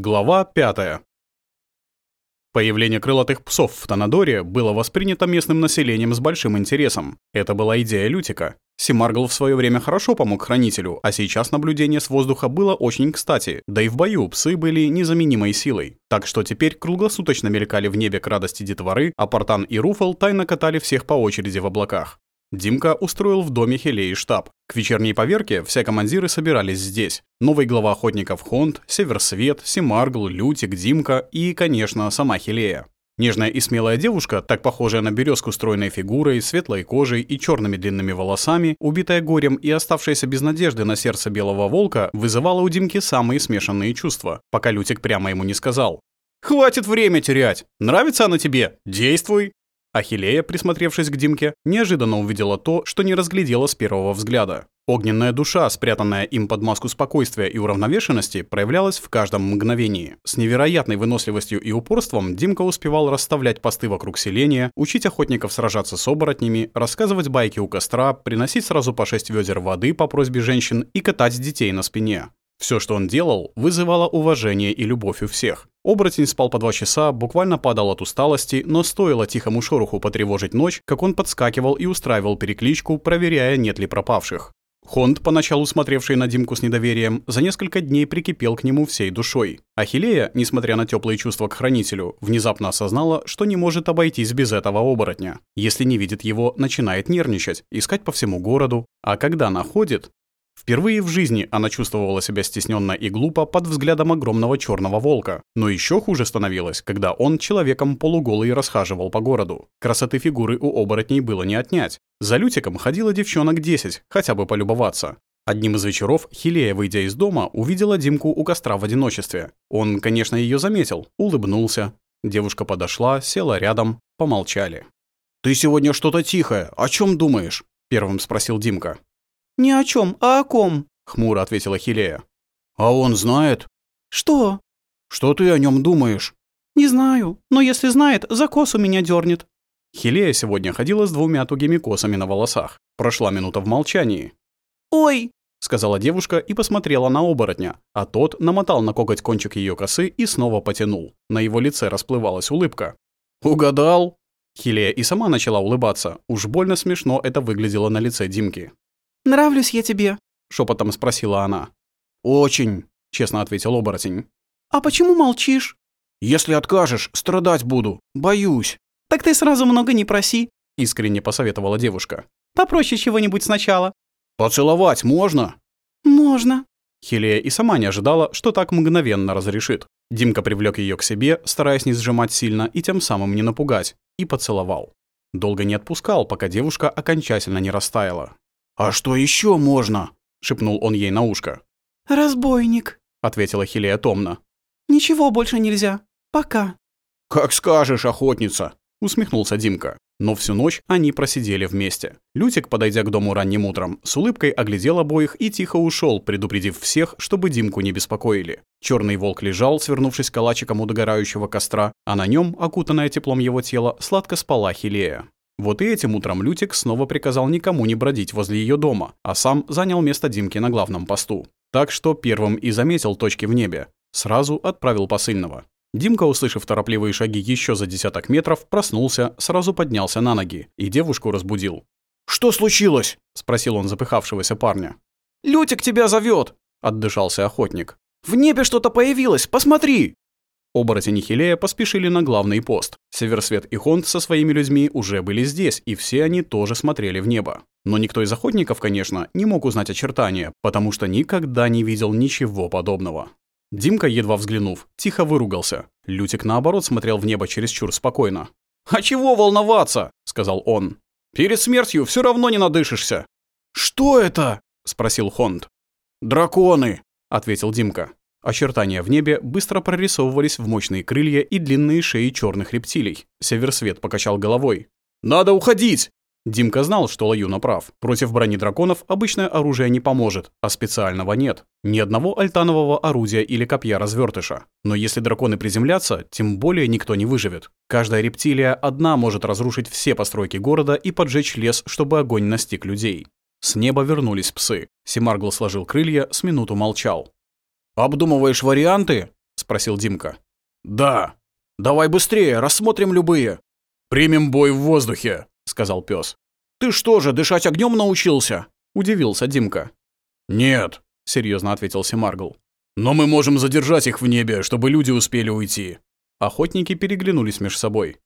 Глава 5. Появление крылатых псов в Танадоре было воспринято местным населением с большим интересом. Это была идея Лютика. Симаргл в свое время хорошо помог Хранителю, а сейчас наблюдение с воздуха было очень кстати, да и в бою псы были незаменимой силой. Так что теперь круглосуточно мелькали в небе к радости детворы, а Портан и Руфал тайно катали всех по очереди в облаках. Димка устроил в доме Хелеи штаб. К вечерней поверке все командиры собирались здесь. Новый глава охотников Хонд, Северсвет, Семаргл, Лютик, Димка и, конечно, сама Хелея. Нежная и смелая девушка, так похожая на березку стройной фигурой, светлой кожей и черными длинными волосами, убитая горем и оставшаяся без надежды на сердце белого волка, вызывала у Димки самые смешанные чувства, пока Лютик прямо ему не сказал. «Хватит время терять! Нравится она тебе? Действуй!» Ахиллея, присмотревшись к Димке, неожиданно увидела то, что не разглядела с первого взгляда. Огненная душа, спрятанная им под маску спокойствия и уравновешенности, проявлялась в каждом мгновении. С невероятной выносливостью и упорством Димка успевал расставлять посты вокруг селения, учить охотников сражаться с оборотнями, рассказывать байки у костра, приносить сразу по шесть ведер воды по просьбе женщин и катать детей на спине. Все, что он делал, вызывало уважение и любовь у всех. Оборотень спал по два часа, буквально падал от усталости, но стоило тихому шороху потревожить ночь, как он подскакивал и устраивал перекличку, проверяя, нет ли пропавших. Хонд, поначалу смотревший на Димку с недоверием, за несколько дней прикипел к нему всей душой. Ахилея, несмотря на теплые чувства к хранителю, внезапно осознала, что не может обойтись без этого оборотня. Если не видит его, начинает нервничать, искать по всему городу. А когда находит, Впервые в жизни она чувствовала себя стесненно и глупо под взглядом огромного черного волка, но еще хуже становилось, когда он человеком полуголый расхаживал по городу. Красоты фигуры у оборотней было не отнять. За Лютиком ходила девчонок 10, хотя бы полюбоваться. Одним из вечеров Хилея, выйдя из дома, увидела Димку у костра в одиночестве. Он, конечно, ее заметил, улыбнулся. Девушка подошла, села рядом, помолчали. «Ты сегодня что-то тихое, о чем думаешь?» – первым спросил Димка. «Ни о чем, а о ком?» — хмуро ответила Хилея. «А он знает?» «Что?» «Что ты о нем думаешь?» «Не знаю, но если знает, за косу меня дернет». Хилея сегодня ходила с двумя тугими косами на волосах. Прошла минута в молчании. «Ой!» — сказала девушка и посмотрела на оборотня, а тот намотал на коготь кончик ее косы и снова потянул. На его лице расплывалась улыбка. «Угадал!» Хилея и сама начала улыбаться. Уж больно смешно это выглядело на лице Димки. Нравлюсь я тебе?» — шепотом спросила она. «Очень», — честно ответил оборотень. «А почему молчишь?» «Если откажешь, страдать буду. Боюсь». «Так ты сразу много не проси», — искренне посоветовала девушка. «Попроще чего-нибудь сначала». «Поцеловать можно?» «Можно». Хилея и сама не ожидала, что так мгновенно разрешит. Димка привлек ее к себе, стараясь не сжимать сильно и тем самым не напугать, и поцеловал. Долго не отпускал, пока девушка окончательно не растаяла. «А что еще можно?» — шепнул он ей на ушко. «Разбойник», — ответила Хилея томно. «Ничего больше нельзя. Пока». «Как скажешь, охотница», — усмехнулся Димка. Но всю ночь они просидели вместе. Лютик, подойдя к дому ранним утром, с улыбкой оглядел обоих и тихо ушел, предупредив всех, чтобы Димку не беспокоили. Черный волк лежал, свернувшись калачиком у догорающего костра, а на нем, окутанная теплом его тела, сладко спала Хилея. Вот и этим утром Лютик снова приказал никому не бродить возле ее дома, а сам занял место Димки на главном посту. Так что первым и заметил точки в небе. Сразу отправил посыльного. Димка, услышав торопливые шаги еще за десяток метров, проснулся, сразу поднялся на ноги и девушку разбудил. «Что случилось?» – спросил он запыхавшегося парня. «Лютик тебя зовет!» – отдышался охотник. «В небе что-то появилось, посмотри!» Оборотень и Хилея поспешили на главный пост. Северсвет и Хонд со своими людьми уже были здесь, и все они тоже смотрели в небо. Но никто из охотников, конечно, не мог узнать очертания, потому что никогда не видел ничего подобного. Димка, едва взглянув, тихо выругался. Лютик, наоборот, смотрел в небо чересчур спокойно. «А чего волноваться?» — сказал он. «Перед смертью все равно не надышишься». «Что это?» — спросил Хонд. «Драконы», — ответил Димка. Очертания в небе быстро прорисовывались в мощные крылья и длинные шеи черных рептилий. Северсвет покачал головой. «Надо уходить!» Димка знал, что Лаюна прав. Против брони драконов обычное оружие не поможет, а специального нет. Ни одного альтанового орудия или копья-развертыша. Но если драконы приземлятся, тем более никто не выживет. Каждая рептилия одна может разрушить все постройки города и поджечь лес, чтобы огонь настиг людей. С неба вернулись псы. Семаргл сложил крылья, с минуту молчал. «Обдумываешь варианты?» — спросил Димка. «Да». «Давай быстрее, рассмотрим любые». «Примем бой в воздухе», — сказал пес. «Ты что же, дышать огнем научился?» — удивился Димка. «Нет», — серьезно ответил Семаргл. «Но мы можем задержать их в небе, чтобы люди успели уйти». Охотники переглянулись между собой.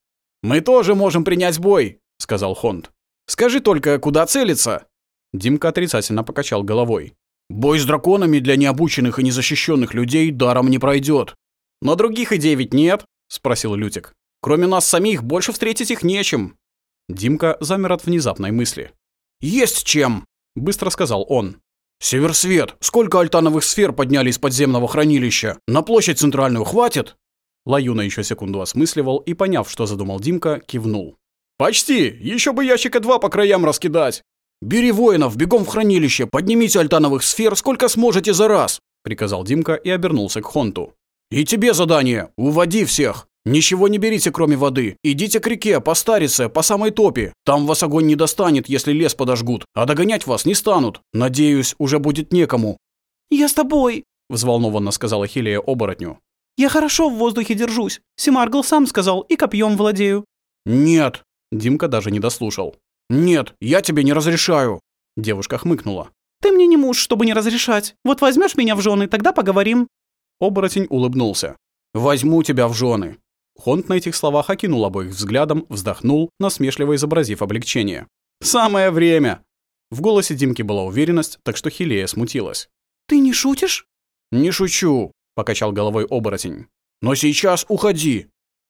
«Мы тоже можем принять бой», — сказал Хонд. «Скажи только, куда целиться?» Димка отрицательно покачал головой. Бой с драконами для необученных и незащищенных людей даром не пройдет. На других идей ведь нет, спросил Лютик. Кроме нас самих, больше встретить их нечем. Димка замер от внезапной мысли. Есть чем, быстро сказал он. Северсвет, сколько альтановых сфер подняли из подземного хранилища? На площадь центральную хватит? Лаюна еще секунду осмысливал и, поняв, что задумал Димка, кивнул. «Почти! Еще бы ящика два по краям раскидать!» «Бери воинов, бегом в хранилище, поднимите альтановых сфер сколько сможете за раз!» — приказал Димка и обернулся к Хонту. «И тебе задание! Уводи всех! Ничего не берите, кроме воды! Идите к реке, по старице, по самой топе! Там вас огонь не достанет, если лес подожгут, а догонять вас не станут! Надеюсь, уже будет некому!» «Я с тобой!» — взволнованно сказала Хилия оборотню. «Я хорошо в воздухе держусь. Семаргл сам сказал, и копьем владею». «Нет!» — Димка даже не дослушал. «Нет, я тебе не разрешаю!» Девушка хмыкнула. «Ты мне не муж, чтобы не разрешать. Вот возьмешь меня в жены, тогда поговорим». Оборотень улыбнулся. «Возьму тебя в жены». Хонт на этих словах окинул обоих взглядом, вздохнул, насмешливо изобразив облегчение. «Самое время!» В голосе Димки была уверенность, так что Хилея смутилась. «Ты не шутишь?» «Не шучу», — покачал головой оборотень. «Но сейчас уходи!»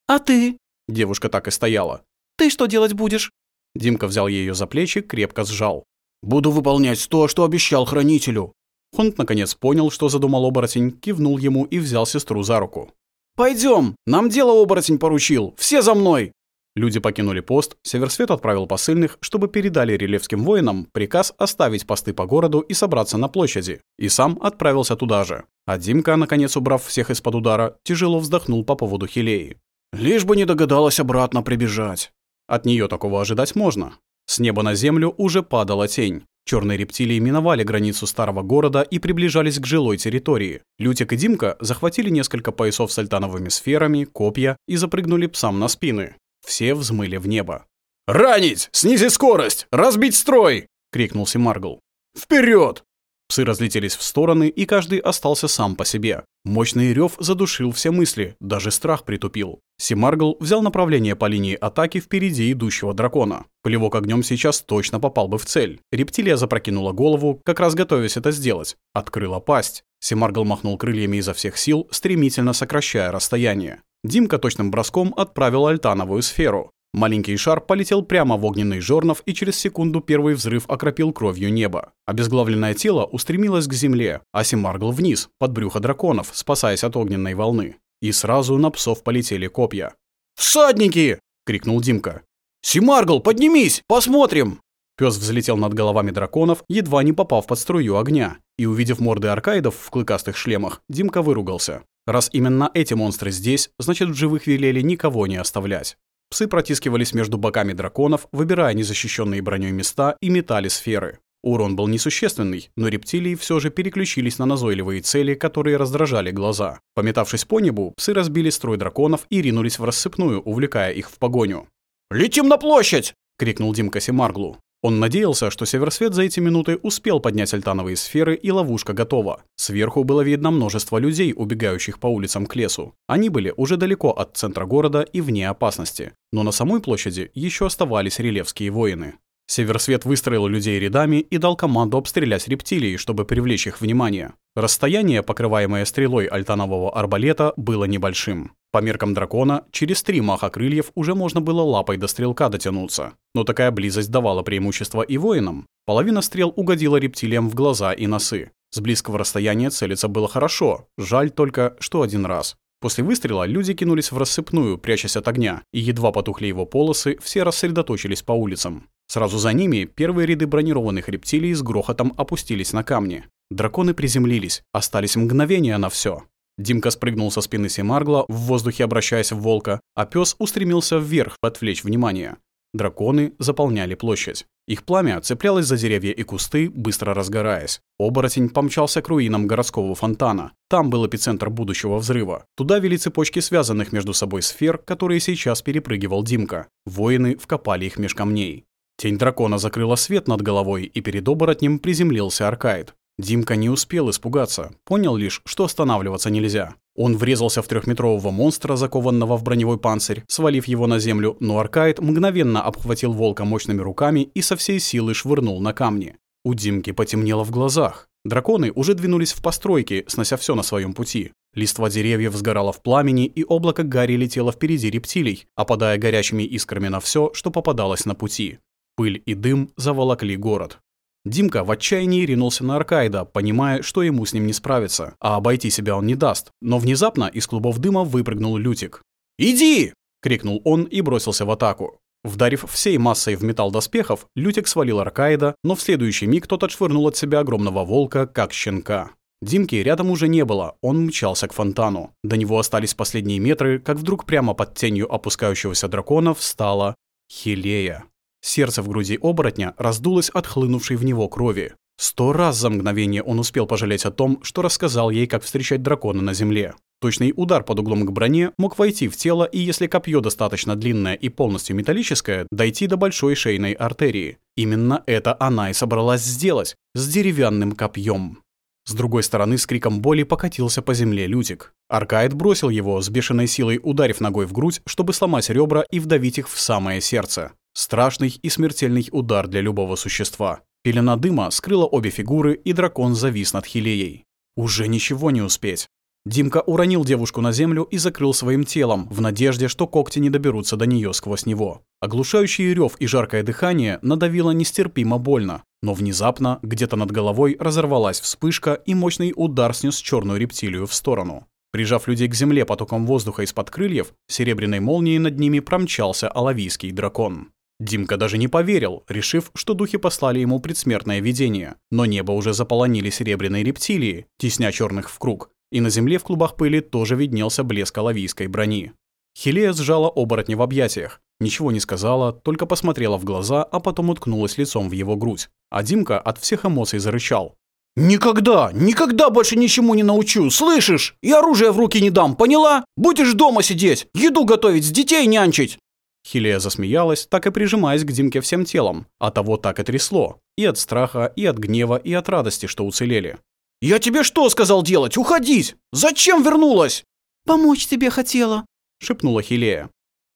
«А ты?» Девушка так и стояла. «Ты что делать будешь? Димка взял ее за плечи, крепко сжал. «Буду выполнять то, что обещал хранителю!» Хунт наконец понял, что задумал оборотень, кивнул ему и взял сестру за руку. «Пойдем! Нам дело оборотень поручил! Все за мной!» Люди покинули пост, Северсвет отправил посыльных, чтобы передали релевским воинам приказ оставить посты по городу и собраться на площади, и сам отправился туда же. А Димка, наконец убрав всех из-под удара, тяжело вздохнул по поводу Хилеи. «Лишь бы не догадалась обратно прибежать!» От нее такого ожидать можно. С неба на землю уже падала тень. Черные рептилии миновали границу старого города и приближались к жилой территории. Лютик и Димка захватили несколько поясов с альтановыми сферами, копья и запрыгнули псам на спины. Все взмыли в небо. «Ранить! Снизить скорость! Разбить строй!» — крикнул Семаргл. «Вперед!» Псы разлетелись в стороны, и каждый остался сам по себе. Мощный рев задушил все мысли, даже страх притупил. Симаргл взял направление по линии атаки впереди идущего дракона. Плевок огнем сейчас точно попал бы в цель. Рептилия запрокинула голову, как раз готовясь это сделать. Открыла пасть. Симаргл махнул крыльями изо всех сил, стремительно сокращая расстояние. Димка точным броском отправил альтановую сферу. Маленький шар полетел прямо в огненный Жорнов и через секунду первый взрыв окропил кровью небо. Обезглавленное тело устремилось к земле, а Симаргл вниз, под брюхо драконов, спасаясь от огненной волны. И сразу на псов полетели копья. «Всадники!» — крикнул Димка. "Симаргл, поднимись! Посмотрим!» Пес взлетел над головами драконов, едва не попав под струю огня, и, увидев морды аркаидов в клыкастых шлемах, Димка выругался. Раз именно эти монстры здесь, значит, в живых велели никого не оставлять. Псы протискивались между боками драконов, выбирая незащищенные броней места и метали сферы. Урон был несущественный, но рептилии все же переключились на назойливые цели, которые раздражали глаза. Пометавшись по небу, псы разбили строй драконов и ринулись в рассыпную, увлекая их в погоню. «Летим на площадь!» — крикнул Димка Семарглу. Он надеялся, что Северсвет за эти минуты успел поднять альтановые сферы, и ловушка готова. Сверху было видно множество людей, убегающих по улицам к лесу. Они были уже далеко от центра города и вне опасности. Но на самой площади еще оставались релевские воины. Северсвет выстроил людей рядами и дал команду обстрелять рептилии, чтобы привлечь их внимание. Расстояние, покрываемое стрелой альтанового арбалета, было небольшим. По меркам дракона, через три маха крыльев уже можно было лапой до стрелка дотянуться. Но такая близость давала преимущество и воинам. Половина стрел угодила рептилиям в глаза и носы. С близкого расстояния целиться было хорошо, жаль только, что один раз. После выстрела люди кинулись в рассыпную, прячась от огня, и едва потухли его полосы, все рассредоточились по улицам. Сразу за ними первые ряды бронированных рептилий с грохотом опустились на камни. Драконы приземлились, остались мгновения на все. Димка спрыгнул со спины Семаргла, в воздухе обращаясь в волка, а пес устремился вверх, отвлечь внимание. Драконы заполняли площадь. Их пламя цеплялось за деревья и кусты, быстро разгораясь. Оборотень помчался к руинам городского фонтана. Там был эпицентр будущего взрыва. Туда вели цепочки связанных между собой сфер, которые сейчас перепрыгивал Димка. Воины вкопали их меж камней. Тень дракона закрыла свет над головой, и перед оборотнем приземлился Аркаид. Димка не успел испугаться, понял лишь, что останавливаться нельзя. Он врезался в трехметрового монстра, закованного в броневой панцирь, свалив его на землю, но Аркаид мгновенно обхватил волка мощными руками и со всей силы швырнул на камни. У Димки потемнело в глазах. Драконы уже двинулись в постройки, снося все на своем пути. Листва деревьев сгорала в пламени, и облако гари летело впереди рептилий, опадая горячими искрами на все, что попадалось на пути. Пыль и дым заволокли город. Димка в отчаянии ринулся на Аркайда, понимая, что ему с ним не справиться, а обойти себя он не даст. Но внезапно из клубов дыма выпрыгнул Лютик. «Иди!» — крикнул он и бросился в атаку. Вдарив всей массой в металл доспехов, Лютик свалил Аркаида, но в следующий миг тот отшвырнул от себя огромного волка, как щенка. Димки рядом уже не было, он мчался к фонтану. До него остались последние метры, как вдруг прямо под тенью опускающегося дракона встала Хилея. Сердце в груди оборотня раздулось от хлынувшей в него крови. Сто раз за мгновение он успел пожалеть о том, что рассказал ей, как встречать дракона на земле. Точный удар под углом к броне мог войти в тело и, если копье достаточно длинное и полностью металлическое, дойти до большой шейной артерии. Именно это она и собралась сделать с деревянным копьем. С другой стороны с криком боли покатился по земле Лютик. Аркаид бросил его, с бешеной силой ударив ногой в грудь, чтобы сломать ребра и вдавить их в самое сердце. Страшный и смертельный удар для любого существа. Пелена дыма скрыла обе фигуры, и дракон завис над Хилеей. Уже ничего не успеть. Димка уронил девушку на землю и закрыл своим телом, в надежде, что когти не доберутся до нее сквозь него. Оглушающий рев и жаркое дыхание надавило нестерпимо больно, но внезапно где-то над головой разорвалась вспышка, и мощный удар снес черную рептилию в сторону. Прижав людей к земле потоком воздуха из-под крыльев, серебряной молнией над ними промчался алавийский дракон. Димка даже не поверил, решив, что духи послали ему предсмертное видение. Но небо уже заполонили серебряные рептилии, тесня черных в круг, и на земле в клубах пыли тоже виднелся блеск алавийской брони. Хилея сжала оборотни в объятиях, ничего не сказала, только посмотрела в глаза, а потом уткнулась лицом в его грудь. А Димка от всех эмоций зарычал. «Никогда, никогда больше ничему не научу, слышишь? И оружие в руки не дам, поняла? Будешь дома сидеть, еду готовить, с детей нянчить!» Хилия засмеялась, так и прижимаясь к Димке всем телом, а того так и трясло. И от страха, и от гнева, и от радости, что уцелели. «Я тебе что сказал делать? Уходить! Зачем вернулась?» «Помочь тебе хотела», — шепнула Хилея.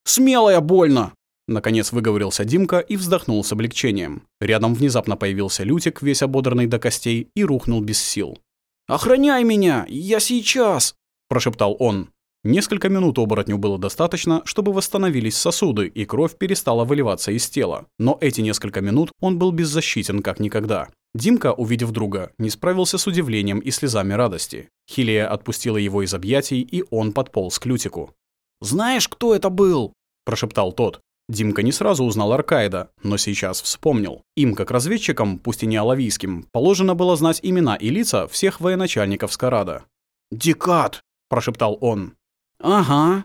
«Смелая больно!» Наконец выговорился Димка и вздохнул с облегчением. Рядом внезапно появился Лютик, весь ободранный до костей, и рухнул без сил. «Охраняй меня! Я сейчас!» – прошептал он. Несколько минут оборотню было достаточно, чтобы восстановились сосуды, и кровь перестала выливаться из тела. Но эти несколько минут он был беззащитен как никогда. Димка, увидев друга, не справился с удивлением и слезами радости. Хилия отпустила его из объятий, и он подполз к Лютику. «Знаешь, кто это был?» – прошептал тот. Димка не сразу узнал Аркаида, но сейчас вспомнил. Им, как разведчикам, пусть и не алавийским, положено было знать имена и лица всех военачальников Скарада. «Декат!» – прошептал он. «Ага,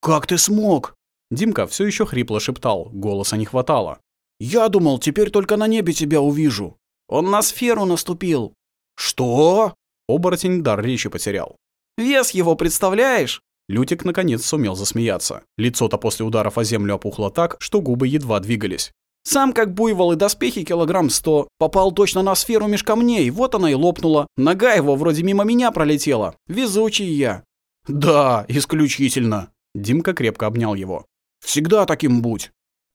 как ты смог?» Димка все еще хрипло шептал, голоса не хватало. «Я думал, теперь только на небе тебя увижу. Он на сферу наступил». «Что?» Оборотень дар речи потерял. «Вес его, представляешь?» Лютик наконец сумел засмеяться. Лицо-то после ударов о землю опухло так, что губы едва двигались. «Сам как буйвол и доспехи килограмм сто. Попал точно на сферу меж камней, вот она и лопнула. Нога его вроде мимо меня пролетела. Везучий я. «Да, исключительно!» Димка крепко обнял его. «Всегда таким будь!»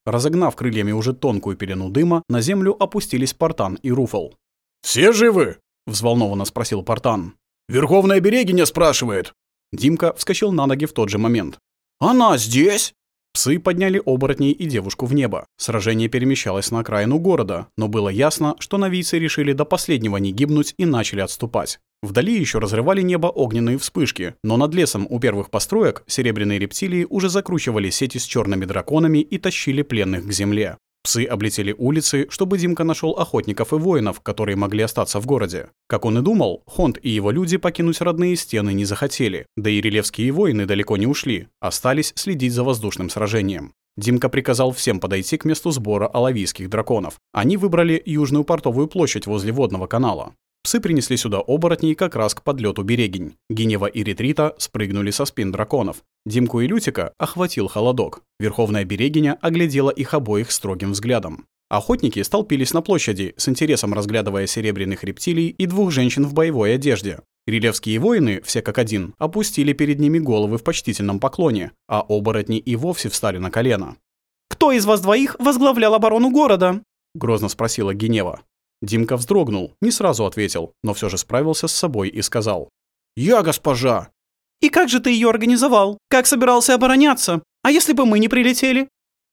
Разогнав крыльями уже тонкую перену дыма, на землю опустились Портан и Руфал. «Все живы?» – взволнованно спросил Портан. «Верховная Берегиня спрашивает!» Димка вскочил на ноги в тот же момент. «Она здесь?» Псы подняли оборотней и девушку в небо. Сражение перемещалось на окраину города, но было ясно, что новийцы решили до последнего не гибнуть и начали отступать. Вдали еще разрывали небо огненные вспышки, но над лесом у первых построек серебряные рептилии уже закручивали сети с черными драконами и тащили пленных к земле. Псы облетели улицы, чтобы Димка нашел охотников и воинов, которые могли остаться в городе. Как он и думал, Хонд и его люди покинуть родные стены не захотели, да и релевские воины далеко не ушли, остались следить за воздушным сражением. Димка приказал всем подойти к месту сбора алавийских драконов. Они выбрали южную портовую площадь возле водного канала. Псы принесли сюда оборотней как раз к подлету Берегинь. Генева и Ретрита спрыгнули со спин драконов. Димку и Лютика охватил холодок. Верховная Берегиня оглядела их обоих строгим взглядом. Охотники столпились на площади, с интересом разглядывая серебряных рептилий и двух женщин в боевой одежде. Рилевские воины, все как один, опустили перед ними головы в почтительном поклоне, а оборотни и вовсе встали на колено. «Кто из вас двоих возглавлял оборону города?» – грозно спросила Генева. Димка вздрогнул, не сразу ответил, но все же справился с собой и сказал. «Я госпожа!» «И как же ты ее организовал? Как собирался обороняться? А если бы мы не прилетели?»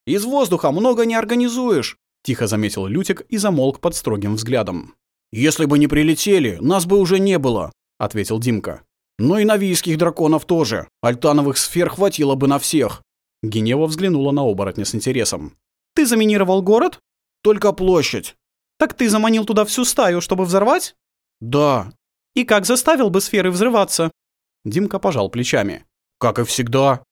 «Из воздуха много не организуешь», — тихо заметил Лютик и замолк под строгим взглядом. «Если бы не прилетели, нас бы уже не было», — ответил Димка. «Но и навийских драконов тоже. Альтановых сфер хватило бы на всех». Генева взглянула на оборотня с интересом. «Ты заминировал город?» «Только площадь. Так ты заманил туда всю стаю, чтобы взорвать? Да. И как заставил бы сферы взрываться? Димка пожал плечами. Как и всегда.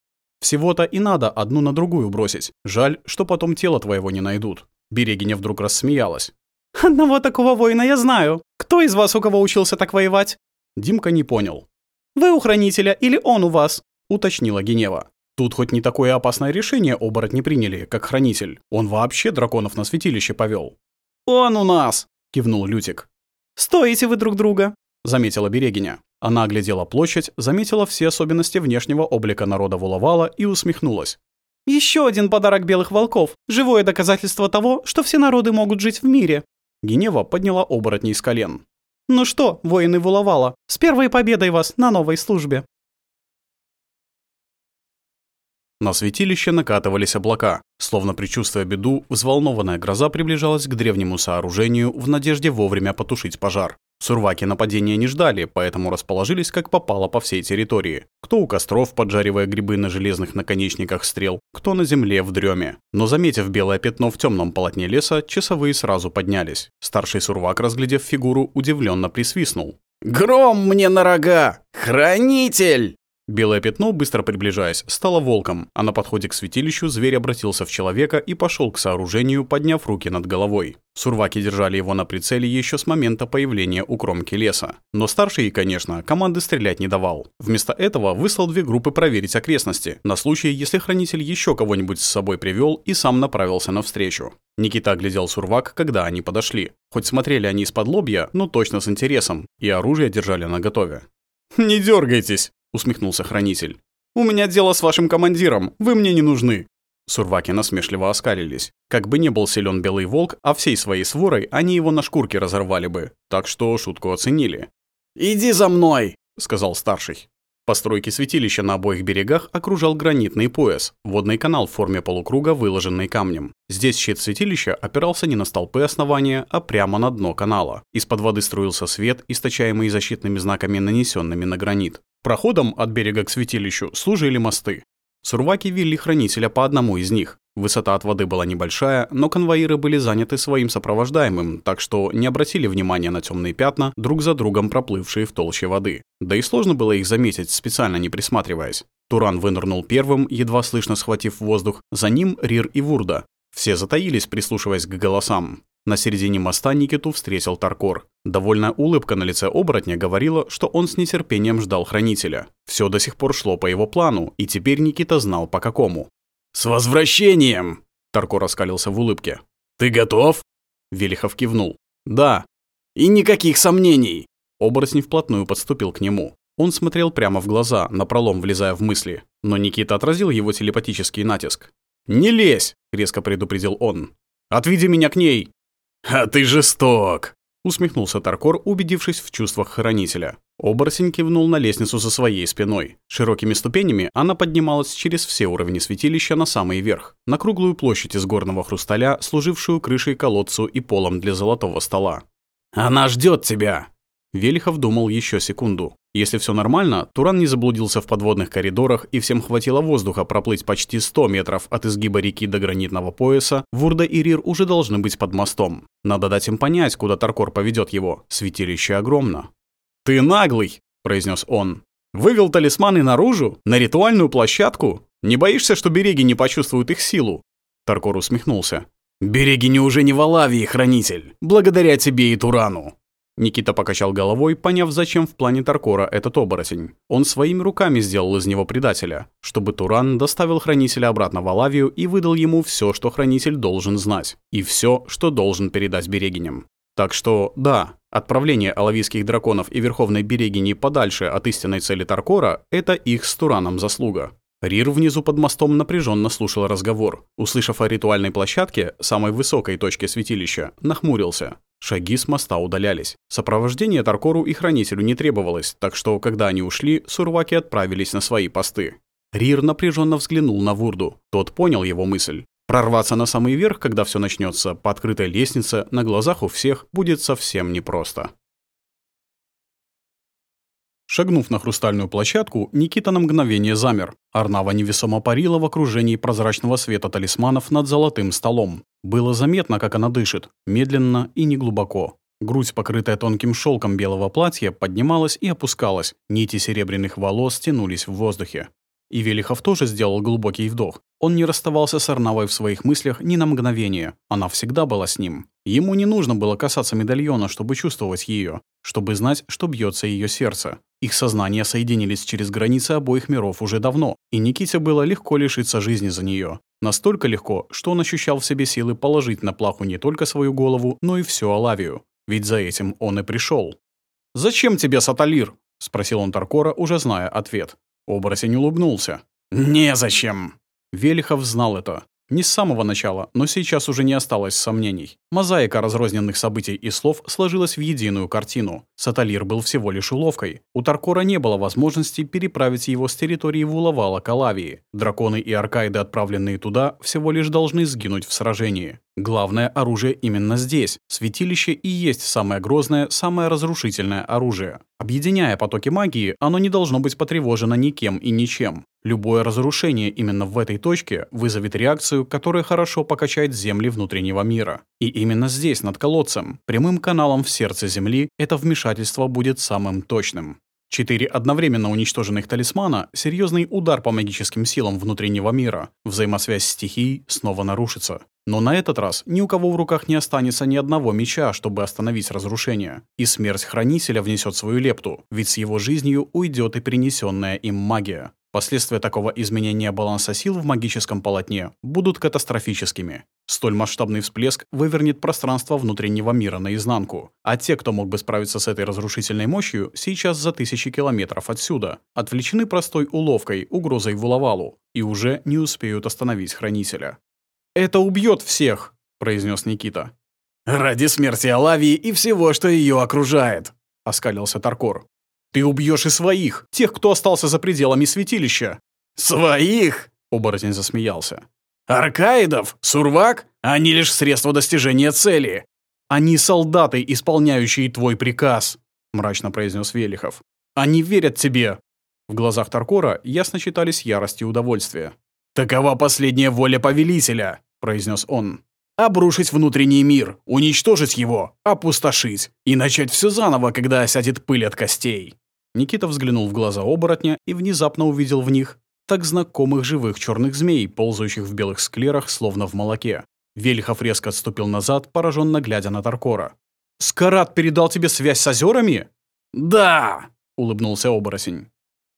Всего-то и надо одну на другую бросить. Жаль, что потом тело твоего не найдут. Берегиня вдруг рассмеялась. «Одного такого воина я знаю. Кто из вас, у кого учился так воевать?» Димка не понял. «Вы у хранителя или он у вас?» — уточнила Генева. Тут хоть не такое опасное решение оборот не приняли, как хранитель. Он вообще драконов на святилище повел. «Он у нас!» — кивнул Лютик. «Стоите вы друг друга!» — заметила Берегиня. Она оглядела площадь, заметила все особенности внешнего облика народа Вулавала и усмехнулась. «Еще один подарок белых волков. Живое доказательство того, что все народы могут жить в мире». Генева подняла оборотней с колен. «Ну что, воины Вулавала, с первой победой вас на новой службе!» На святилище накатывались облака. Словно предчувствуя беду, взволнованная гроза приближалась к древнему сооружению в надежде вовремя потушить пожар. Сурваки нападения не ждали, поэтому расположились как попало по всей территории. Кто у костров, поджаривая грибы на железных наконечниках стрел, кто на земле в дреме. Но заметив белое пятно в темном полотне леса, часовые сразу поднялись. Старший сурвак, разглядев фигуру, удивленно присвистнул. «Гром мне на рога! Хранитель!» Белое пятно, быстро приближаясь, стало волком, а на подходе к святилищу зверь обратился в человека и пошел к сооружению, подняв руки над головой. Сурваки держали его на прицеле еще с момента появления у кромки леса. Но старший, конечно, команды стрелять не давал. Вместо этого выслал две группы проверить окрестности, на случай, если хранитель еще кого-нибудь с собой привел и сам направился навстречу. Никита глядел сурвак, когда они подошли. Хоть смотрели они из-под лобья, но точно с интересом, и оружие держали наготове. «Не дергайтесь!» усмехнулся хранитель. «У меня дело с вашим командиром, вы мне не нужны». Сурваки насмешливо оскалились. Как бы не был силен Белый Волк, а всей своей сворой они его на шкурке разорвали бы. Так что шутку оценили. «Иди за мной!» — сказал старший. Постройки святилища на обоих берегах окружал гранитный пояс, водный канал в форме полукруга, выложенный камнем. Здесь щит святилища опирался не на столпы основания, а прямо на дно канала. Из-под воды струился свет, источаемый защитными знаками, нанесенными на гранит. Проходом от берега к святилищу служили мосты. Сурваки вели хранителя по одному из них. Высота от воды была небольшая, но конвоиры были заняты своим сопровождаемым, так что не обратили внимания на темные пятна, друг за другом проплывшие в толще воды. Да и сложно было их заметить, специально не присматриваясь. Туран вынырнул первым, едва слышно схватив воздух, за ним Рир и Вурда. Все затаились, прислушиваясь к голосам. На середине моста Никиту встретил Таркор. Довольная улыбка на лице оборотня говорила, что он с нетерпением ждал хранителя. Все до сих пор шло по его плану, и теперь Никита знал по какому. «С возвращением!» – Тарко раскалился в улыбке. «Ты готов?» – Велихов кивнул. «Да». «И никаких сомнений!» Оборотень вплотную подступил к нему. Он смотрел прямо в глаза, напролом влезая в мысли, но Никита отразил его телепатический натиск. «Не лезь!» – резко предупредил он. «Отведи меня к ней!» «А ты жесток!» Усмехнулся Таркор, убедившись в чувствах хранителя. Оборотень кивнул на лестницу за своей спиной. Широкими ступенями она поднималась через все уровни святилища на самый верх, на круглую площадь из горного хрусталя, служившую крышей колодцу и полом для золотого стола. «Она ждет тебя!» Велихов думал еще секунду. Если все нормально, Туран не заблудился в подводных коридорах и всем хватило воздуха проплыть почти 100 метров от изгиба реки до гранитного пояса, Вурда и Рир уже должны быть под мостом. Надо дать им понять, куда Таркор поведет его. Святилище огромно. «Ты наглый!» – произнес он. «Вывел талисманы наружу? На ритуальную площадку? Не боишься, что береги не почувствуют их силу?» Таркор усмехнулся. «Берегини уже не в Алавии, хранитель. Благодаря тебе и Турану. Никита покачал головой, поняв, зачем в плане Таркора этот оборотень. Он своими руками сделал из него предателя, чтобы Туран доставил Хранителя обратно в Алавию и выдал ему все, что Хранитель должен знать, и все, что должен передать Берегиням. Так что, да, отправление алавийских драконов и Верховной Берегини подальше от истинной цели Таркора – это их с Тураном заслуга. Рир внизу под мостом напряженно слушал разговор. Услышав о ритуальной площадке, самой высокой точке святилища, нахмурился. Шаги с моста удалялись. Сопровождение Таркору и Хранителю не требовалось, так что, когда они ушли, сурваки отправились на свои посты. Рир напряженно взглянул на Вурду. Тот понял его мысль. Прорваться на самый верх, когда все начнется, по открытой лестнице, на глазах у всех, будет совсем непросто. Шагнув на хрустальную площадку, Никита на мгновение замер. Арнава невесомо парила в окружении прозрачного света талисманов над золотым столом. Было заметно, как она дышит, медленно и неглубоко. Грудь, покрытая тонким шелком белого платья, поднималась и опускалась, нити серебряных волос тянулись в воздухе. И Велихов тоже сделал глубокий вдох. Он не расставался с Арнавой в своих мыслях ни на мгновение. Она всегда была с ним. Ему не нужно было касаться медальона, чтобы чувствовать ее, чтобы знать, что бьется ее сердце. Их сознания соединились через границы обоих миров уже давно, и Никите было легко лишиться жизни за нее. Настолько легко, что он ощущал в себе силы положить на плаху не только свою голову, но и всю Алавию. Ведь за этим он и пришел. «Зачем тебе Саталир?» — спросил он Таркора, уже зная ответ. Оборотень улыбнулся. «Незачем!» Велихов знал это. Не с самого начала, но сейчас уже не осталось сомнений. Мозаика разрозненных событий и слов сложилась в единую картину. Саталир был всего лишь уловкой. У Таркора не было возможности переправить его с территории Вулавала к Алавии. Драконы и Аркаиды, отправленные туда, всего лишь должны сгинуть в сражении. Главное оружие именно здесь. Святилище и есть самое грозное, самое разрушительное оружие. Объединяя потоки магии, оно не должно быть потревожено никем и ничем. Любое разрушение именно в этой точке вызовет реакцию, которая хорошо покачает земли внутреннего мира. И именно здесь, над колодцем, прямым каналом в сердце Земли, это вмешательство будет самым точным. Четыре одновременно уничтоженных талисмана — серьезный удар по магическим силам внутреннего мира. Взаимосвязь стихий снова нарушится. Но на этот раз ни у кого в руках не останется ни одного меча, чтобы остановить разрушение. И смерть Хранителя внесет свою лепту, ведь с его жизнью уйдет и принесенная им магия. Последствия такого изменения баланса сил в магическом полотне будут катастрофическими. Столь масштабный всплеск вывернет пространство внутреннего мира наизнанку, а те, кто мог бы справиться с этой разрушительной мощью, сейчас за тысячи километров отсюда, отвлечены простой уловкой, угрозой вуловалу и уже не успеют остановить Хранителя. «Это убьет всех», — произнес Никита. «Ради смерти Алавии и всего, что ее окружает», — оскалился Таркор. «Ты убьешь и своих, тех, кто остался за пределами святилища». «Своих?» — оборотень засмеялся. «Аркаидов? Сурвак? Они лишь средство достижения цели. Они солдаты, исполняющие твой приказ», — мрачно произнес Велихов. «Они верят тебе». В глазах Таркора ясно читались ярость и удовольствие. «Такова последняя воля повелителя», — произнес он. «Обрушить внутренний мир, уничтожить его, опустошить и начать все заново, когда осядет пыль от костей». Никита взглянул в глаза оборотня и внезапно увидел в них так знакомых живых черных змей, ползающих в белых склерах, словно в молоке. Вельхов резко отступил назад, пораженно глядя на Таркора. «Скарат передал тебе связь с озерами?» «Да!» — улыбнулся оборотень.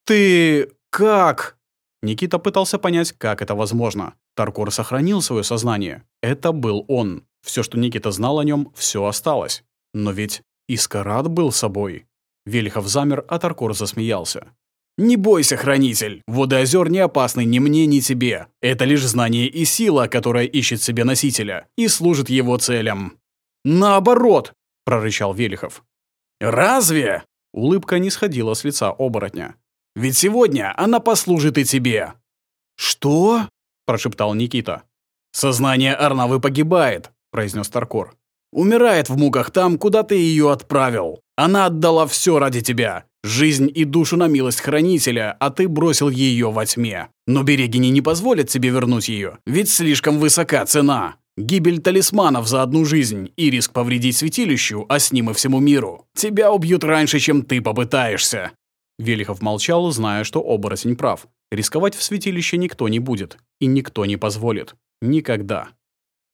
«Ты... как?» Никита пытался понять, как это возможно. Таркор сохранил свое сознание. Это был он. Все, что Никита знал о нем, все осталось. Но ведь Искарат был собой. Велихов замер, а Таркор засмеялся. «Не бойся, Хранитель! Водоозер не опасны ни мне, ни тебе. Это лишь знание и сила, которая ищет себе носителя и служит его целям». «Наоборот!» – прорычал Велихов. «Разве?» Улыбка не сходила с лица оборотня. Ведь сегодня она послужит и тебе». «Что?» – прошептал Никита. «Сознание Арнавы погибает», – произнес Таркор. «Умирает в муках там, куда ты ее отправил. Она отдала все ради тебя, жизнь и душу на милость Хранителя, а ты бросил ее во тьме. Но берегини не позволят тебе вернуть ее, ведь слишком высока цена». Гибель талисманов за одну жизнь и риск повредить святилищу, а с ним и всему миру. Тебя убьют раньше, чем ты попытаешься. Велихов молчал, зная, что оборотень прав. Рисковать в святилище никто не будет. И никто не позволит. Никогда.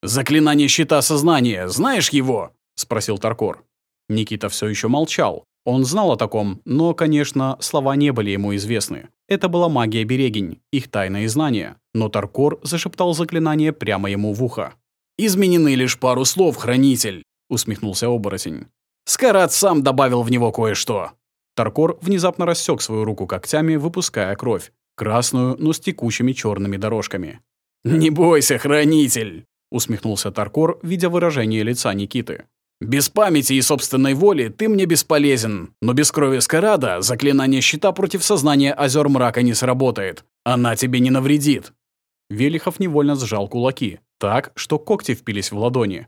«Заклинание щита сознания, знаешь его?» — спросил Таркор. Никита все еще молчал. Он знал о таком, но, конечно, слова не были ему известны. Это была магия берегинь, их тайное знание. Но Таркор зашептал заклинание прямо ему в ухо. «Изменены лишь пару слов, хранитель!» — усмехнулся оборотень. «Скарат сам добавил в него кое-что. Таркор внезапно рассек свою руку когтями, выпуская кровь, красную, но с текущими черными дорожками. «Не бойся, хранитель!» — усмехнулся Таркор, видя выражение лица Никиты. «Без памяти и собственной воли ты мне бесполезен, но без крови Скарада заклинание щита против сознания озер мрака не сработает. Она тебе не навредит». Велихов невольно сжал кулаки, так, что когти впились в ладони.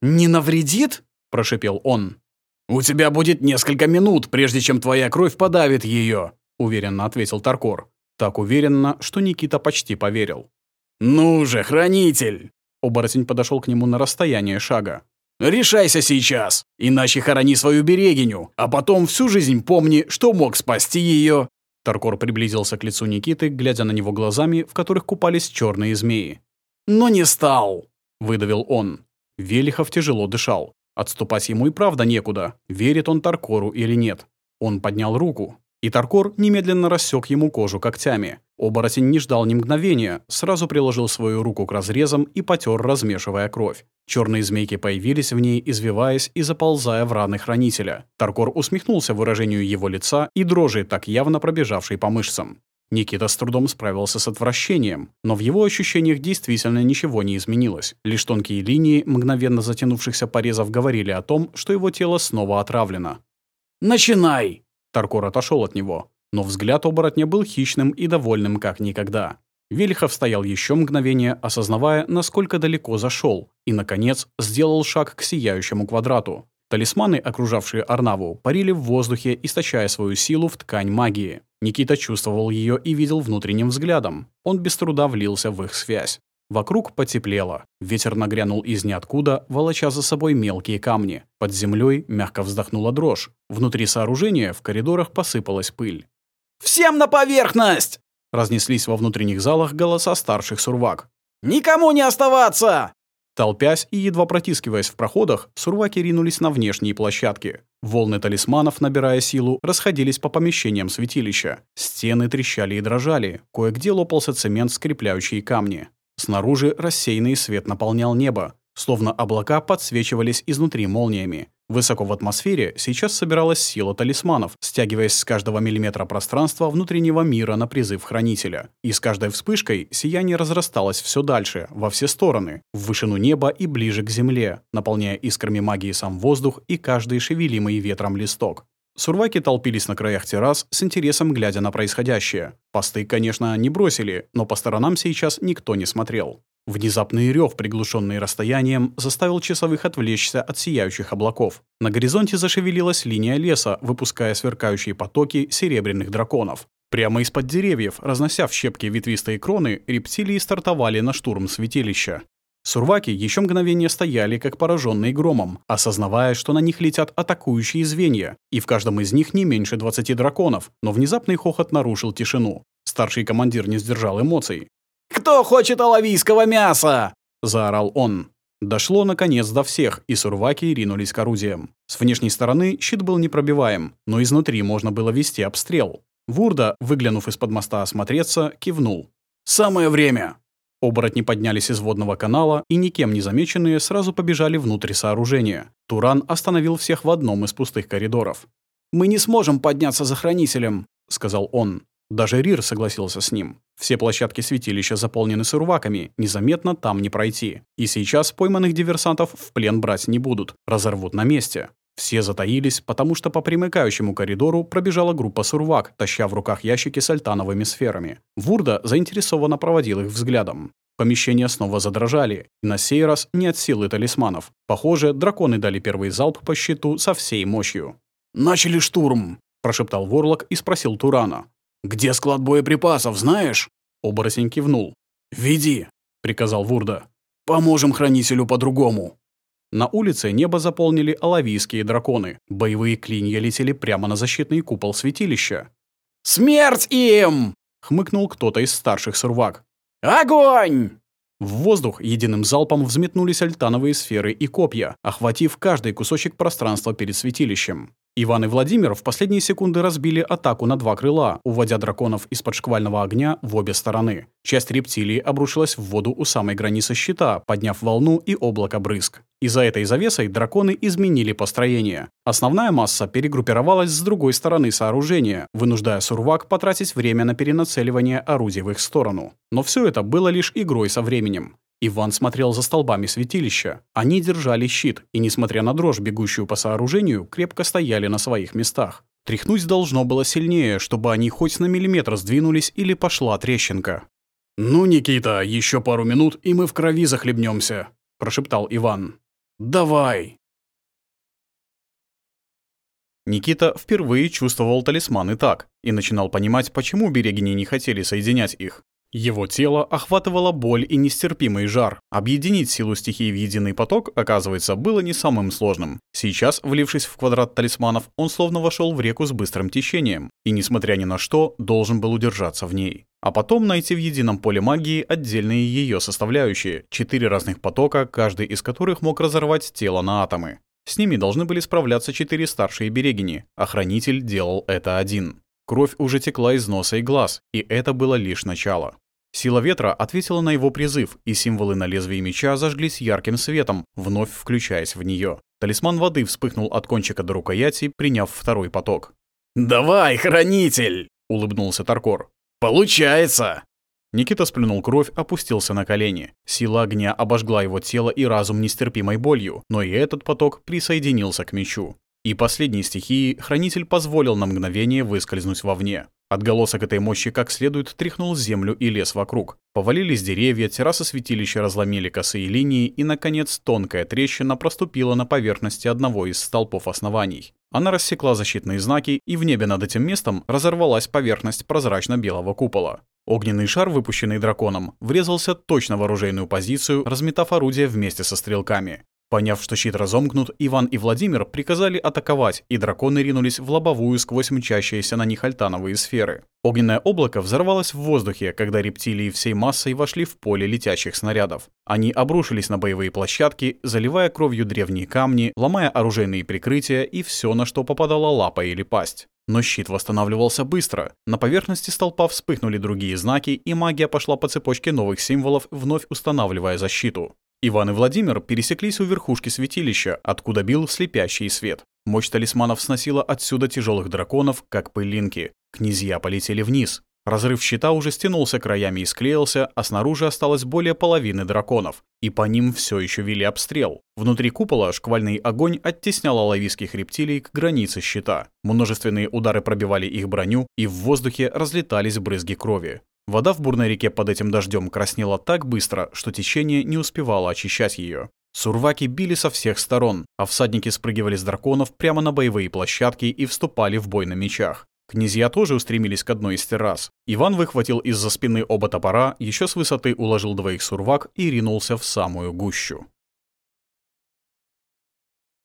«Не навредит?» – прошипел он. «У тебя будет несколько минут, прежде чем твоя кровь подавит ее», — уверенно ответил Таркор. Так уверенно, что Никита почти поверил. «Ну же, хранитель!» Оборотень подошел к нему на расстояние шага. «Решайся сейчас, иначе хорони свою берегиню, а потом всю жизнь помни, что мог спасти ее». Таркор приблизился к лицу Никиты, глядя на него глазами, в которых купались черные змеи. «Но не стал!» — выдавил он. Велихов тяжело дышал. Отступать ему и правда некуда, верит он Таркору или нет. Он поднял руку, и Таркор немедленно рассек ему кожу когтями. Оборотень не ждал ни мгновения, сразу приложил свою руку к разрезам и потер, размешивая кровь. Черные змейки появились в ней, извиваясь и заползая в раны хранителя. Таркор усмехнулся выражению его лица и дрожи, так явно пробежавшей по мышцам. Никита с трудом справился с отвращением, но в его ощущениях действительно ничего не изменилось. Лишь тонкие линии мгновенно затянувшихся порезов говорили о том, что его тело снова отравлено. «Начинай!» Таркор отошел от него, но взгляд оборотня был хищным и довольным как никогда. Велихов стоял еще мгновение, осознавая, насколько далеко зашел, и, наконец, сделал шаг к сияющему квадрату. Талисманы, окружавшие Арнаву, парили в воздухе, источая свою силу в ткань магии. Никита чувствовал ее и видел внутренним взглядом. Он без труда влился в их связь. Вокруг потеплело. Ветер нагрянул из ниоткуда, волоча за собой мелкие камни. Под землей мягко вздохнула дрожь. Внутри сооружения в коридорах посыпалась пыль. «Всем на поверхность!» Разнеслись во внутренних залах голоса старших сурвак. «Никому не оставаться!» Толпясь и едва протискиваясь в проходах, сурваки ринулись на внешние площадки. Волны талисманов, набирая силу, расходились по помещениям святилища. Стены трещали и дрожали, кое-где лопался цемент, скрепляющие камни. Снаружи рассеянный свет наполнял небо. Словно облака подсвечивались изнутри молниями. Высоко в атмосфере сейчас собиралась сила талисманов, стягиваясь с каждого миллиметра пространства внутреннего мира на призыв Хранителя. И с каждой вспышкой сияние разрасталось все дальше, во все стороны, в вышину неба и ближе к земле, наполняя искрами магии сам воздух и каждый шевелимый ветром листок. Сурваки толпились на краях террас, с интересом глядя на происходящее. Посты, конечно, не бросили, но по сторонам сейчас никто не смотрел. Внезапный рев, приглушенный расстоянием, заставил часовых отвлечься от сияющих облаков. На горизонте зашевелилась линия леса, выпуская сверкающие потоки серебряных драконов. Прямо из-под деревьев, разнося в щепки ветвистые кроны, рептилии стартовали на штурм святилища. Сурваки еще мгновение стояли, как пораженные громом, осознавая, что на них летят атакующие звенья, и в каждом из них не меньше 20 драконов, но внезапный хохот нарушил тишину. Старший командир не сдержал эмоций. «Кто хочет оловийского мяса?» – заорал он. Дошло наконец до всех, и сурваки ринулись к орудиям. С внешней стороны щит был непробиваем, но изнутри можно было вести обстрел. Вурда, выглянув из-под моста осмотреться, кивнул. «Самое время!» Оборотни поднялись из водного канала и, никем не замеченные, сразу побежали внутрь сооружения. Туран остановил всех в одном из пустых коридоров. «Мы не сможем подняться за хранителем», — сказал он. Даже Рир согласился с ним. Все площадки святилища заполнены сырваками, незаметно там не пройти. И сейчас пойманных диверсантов в плен брать не будут, разорвут на месте. Все затаились, потому что по примыкающему коридору пробежала группа сурвак, таща в руках ящики с альтановыми сферами. Вурда заинтересованно проводил их взглядом. Помещения снова задрожали, и на сей раз не от силы талисманов. Похоже, драконы дали первый залп по щиту со всей мощью. «Начали штурм!» – прошептал Ворлок и спросил Турана. «Где склад боеприпасов, знаешь?» Оборотень кивнул. «Веди», — приказал Вурда. «Поможем хранителю по-другому». На улице небо заполнили алавийские драконы. Боевые клинья летели прямо на защитный купол святилища. «Смерть им!» — хмыкнул кто-то из старших сурвак. «Огонь!» В воздух единым залпом взметнулись альтановые сферы и копья, охватив каждый кусочек пространства перед святилищем. Иван и Владимир в последние секунды разбили атаку на два крыла, уводя драконов из-под шквального огня в обе стороны. Часть рептилии обрушилась в воду у самой границы щита, подняв волну и облако брызг. И за этой завесой драконы изменили построение. Основная масса перегруппировалась с другой стороны сооружения, вынуждая Сурвак потратить время на перенацеливание орудий в их сторону. Но все это было лишь игрой со временем. Иван смотрел за столбами святилища. Они держали щит и, несмотря на дрожь, бегущую по сооружению, крепко стояли на своих местах. Тряхнуть должно было сильнее, чтобы они хоть на миллиметр сдвинулись или пошла трещинка. «Ну, Никита, еще пару минут, и мы в крови захлебнемся», – прошептал Иван. «Давай!» Никита впервые чувствовал талисманы так и начинал понимать, почему берегини не хотели соединять их. Его тело охватывало боль и нестерпимый жар. Объединить силу стихии в единый поток, оказывается, было не самым сложным. Сейчас, влившись в квадрат талисманов, он словно вошел в реку с быстрым течением, и, несмотря ни на что, должен был удержаться в ней а потом найти в едином поле магии отдельные ее составляющие, четыре разных потока, каждый из которых мог разорвать тело на атомы. С ними должны были справляться четыре старшие берегини, а хранитель делал это один. Кровь уже текла из носа и глаз, и это было лишь начало. Сила ветра ответила на его призыв, и символы на лезвии меча зажглись ярким светом, вновь включаясь в нее. Талисман воды вспыхнул от кончика до рукояти, приняв второй поток. «Давай, хранитель!» — улыбнулся Таркор. «Получается!» Никита сплюнул кровь, опустился на колени. Сила огня обожгла его тело и разум нестерпимой болью, но и этот поток присоединился к мечу. И последней стихии хранитель позволил на мгновение выскользнуть вовне. Отголосок этой мощи как следует тряхнул землю и лес вокруг. Повалились деревья, террасы святилища разломили косые линии, и, наконец, тонкая трещина проступила на поверхности одного из столпов оснований. Она рассекла защитные знаки, и в небе над этим местом разорвалась поверхность прозрачно-белого купола. Огненный шар, выпущенный драконом, врезался точно в оружейную позицию, разметав орудие вместе со стрелками. Поняв, что щит разомкнут, Иван и Владимир приказали атаковать, и драконы ринулись в лобовую сквозь мчащиеся на них альтановые сферы. Огненное облако взорвалось в воздухе, когда рептилии всей массой вошли в поле летящих снарядов. Они обрушились на боевые площадки, заливая кровью древние камни, ломая оружейные прикрытия и все, на что попадала лапа или пасть. Но щит восстанавливался быстро. На поверхности столпа вспыхнули другие знаки, и магия пошла по цепочке новых символов, вновь устанавливая защиту. Иван и Владимир пересеклись у верхушки святилища, откуда бил слепящий свет. Мощь талисманов сносила отсюда тяжелых драконов, как пылинки. Князья полетели вниз. Разрыв щита уже стянулся краями и склеился, а снаружи осталось более половины драконов. И по ним все еще вели обстрел. Внутри купола шквальный огонь оттеснял лавийских рептилий к границе щита. Множественные удары пробивали их броню, и в воздухе разлетались брызги крови. Вода в бурной реке под этим дождем краснела так быстро, что течение не успевало очищать ее. Сурваки били со всех сторон, а всадники спрыгивали с драконов прямо на боевые площадки и вступали в бой на мечах. Князья тоже устремились к одной из террас. Иван выхватил из-за спины оба топора, еще с высоты уложил двоих сурвак и ринулся в самую гущу.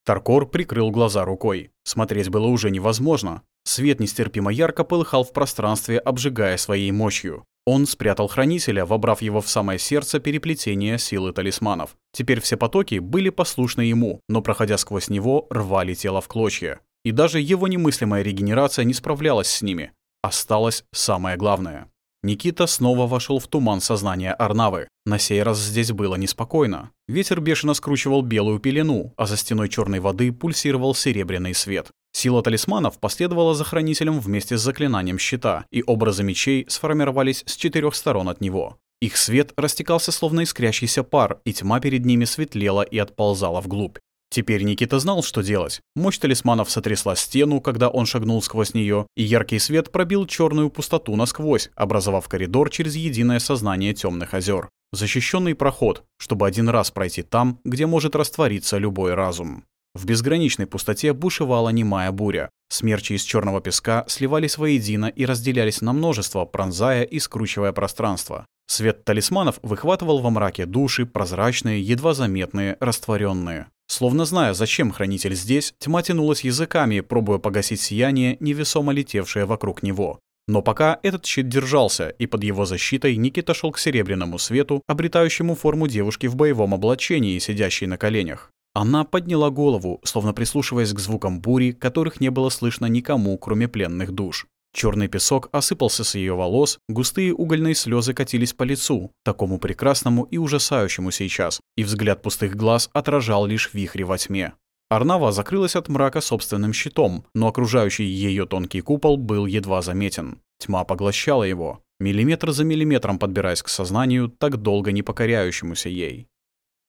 Таркор прикрыл глаза рукой. Смотреть было уже невозможно. Свет нестерпимо ярко полыхал в пространстве, обжигая своей мощью. Он спрятал хранителя, вобрав его в самое сердце переплетения силы талисманов. Теперь все потоки были послушны ему, но, проходя сквозь него, рвали тело в клочья. И даже его немыслимая регенерация не справлялась с ними. Осталось самое главное. Никита снова вошел в туман сознания Арнавы. На сей раз здесь было неспокойно. Ветер бешено скручивал белую пелену, а за стеной черной воды пульсировал серебряный свет. Сила талисманов последовала за хранителем вместе с заклинанием щита, и образы мечей сформировались с четырех сторон от него. Их свет растекался словно искрящийся пар, и тьма перед ними светлела и отползала вглубь. Теперь Никита знал, что делать. Мощь талисманов сотрясла стену, когда он шагнул сквозь нее, и яркий свет пробил черную пустоту насквозь, образовав коридор через единое сознание темных озер. Защищенный проход, чтобы один раз пройти там, где может раствориться любой разум. В безграничной пустоте бушевала немая буря. Смерчи из черного песка сливались воедино и разделялись на множество, пронзая и скручивая пространство. Свет талисманов выхватывал во мраке души, прозрачные, едва заметные, растворенные. Словно зная, зачем хранитель здесь, тьма тянулась языками, пробуя погасить сияние, невесомо летевшее вокруг него. Но пока этот щит держался, и под его защитой Никита шел к серебряному свету, обретающему форму девушки в боевом облачении, сидящей на коленях. Она подняла голову, словно прислушиваясь к звукам бури, которых не было слышно никому, кроме пленных душ. Черный песок осыпался с ее волос, густые угольные слезы катились по лицу, такому прекрасному и ужасающему сейчас, и взгляд пустых глаз отражал лишь вихри во тьме. Арнава закрылась от мрака собственным щитом, но окружающий ее тонкий купол был едва заметен. Тьма поглощала его, миллиметр за миллиметром подбираясь к сознанию, так долго не покоряющемуся ей.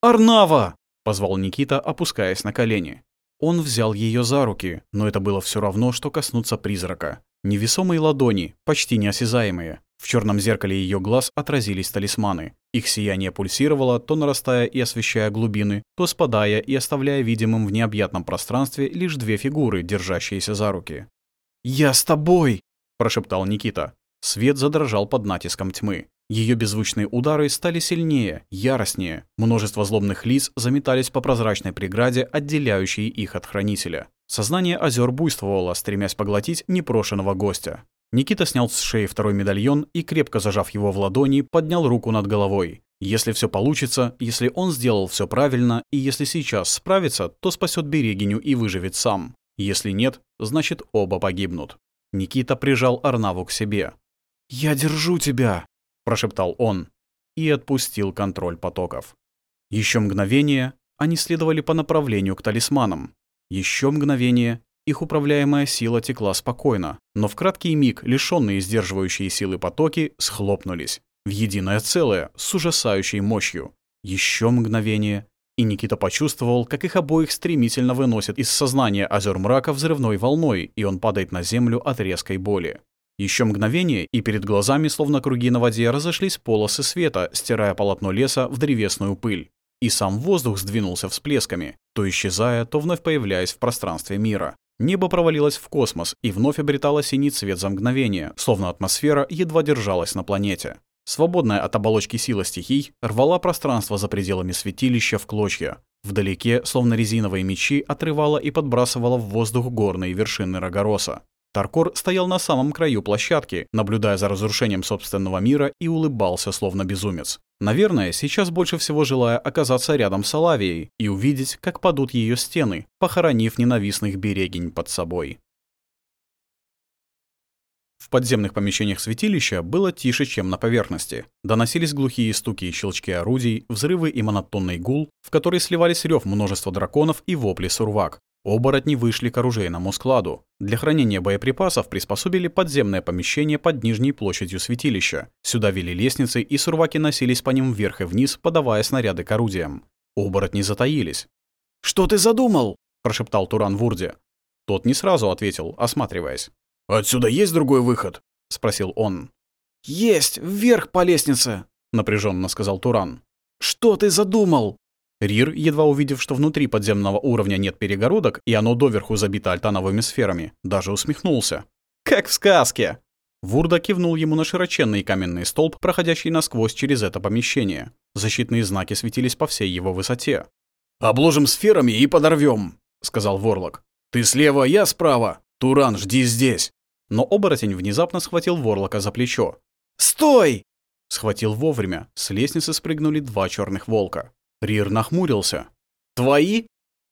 «Арнава!» — позвал Никита, опускаясь на колени. Он взял ее за руки, но это было все равно, что коснуться призрака. Невесомые ладони, почти неосязаемые. В черном зеркале ее глаз отразились талисманы. Их сияние пульсировало, то нарастая и освещая глубины, то спадая и оставляя видимым в необъятном пространстве лишь две фигуры, держащиеся за руки. «Я с тобой!» – прошептал Никита. Свет задрожал под натиском тьмы. Ее беззвучные удары стали сильнее, яростнее. Множество злобных лиц заметались по прозрачной преграде, отделяющей их от хранителя. Сознание озер буйствовало, стремясь поглотить непрошенного гостя. Никита снял с шеи второй медальон и, крепко зажав его в ладони, поднял руку над головой. Если все получится, если он сделал все правильно, и если сейчас справится, то спасет Берегиню и выживет сам. Если нет, значит оба погибнут. Никита прижал Арнаву к себе. «Я держу тебя!» — прошептал он и отпустил контроль потоков. Еще мгновение они следовали по направлению к талисманам. Еще мгновение их управляемая сила текла спокойно, но в краткий миг лишенные сдерживающие силы потоки схлопнулись в единое целое с ужасающей мощью. Еще мгновение, и Никита почувствовал, как их обоих стремительно выносят из сознания озер мрака взрывной волной, и он падает на землю от резкой боли. Еще мгновение, и перед глазами, словно круги на воде, разошлись полосы света, стирая полотно леса в древесную пыль. И сам воздух сдвинулся всплесками, то исчезая, то вновь появляясь в пространстве мира. Небо провалилось в космос и вновь обретало синий цвет за мгновение, словно атмосфера едва держалась на планете. Свободная от оболочки сила стихий рвала пространство за пределами святилища в клочья. Вдалеке, словно резиновые мечи, отрывала и подбрасывала в воздух горные вершины Рогороса. Таркор стоял на самом краю площадки, наблюдая за разрушением собственного мира и улыбался, словно безумец. Наверное, сейчас больше всего желая оказаться рядом с Алавией и увидеть, как падут ее стены, похоронив ненавистных берегинь под собой. В подземных помещениях святилища было тише, чем на поверхности. Доносились глухие стуки и щелчки орудий, взрывы и монотонный гул, в который сливались рев множества драконов и вопли сурвак. Оборотни вышли к оружейному складу. Для хранения боеприпасов приспособили подземное помещение под нижней площадью святилища. Сюда вели лестницы, и сурваки носились по ним вверх и вниз, подавая снаряды к орудиям. Оборотни затаились. «Что ты задумал?» – прошептал Туран Вурде. Тот не сразу ответил, осматриваясь. «Отсюда есть другой выход?» – спросил он. «Есть! Вверх по лестнице!» – напряженно сказал Туран. «Что ты задумал?» Рир едва увидев, что внутри подземного уровня нет перегородок, и оно доверху забито альтановыми сферами, даже усмехнулся. «Как в сказке!» Вурда кивнул ему на широченный каменный столб, проходящий насквозь через это помещение. Защитные знаки светились по всей его высоте. «Обложим сферами и подорвем, сказал Ворлок. «Ты слева, я справа! Туран, жди здесь!» Но оборотень внезапно схватил Ворлока за плечо. «Стой!» Схватил вовремя, с лестницы спрыгнули два черных волка. Рир нахмурился. «Твои?»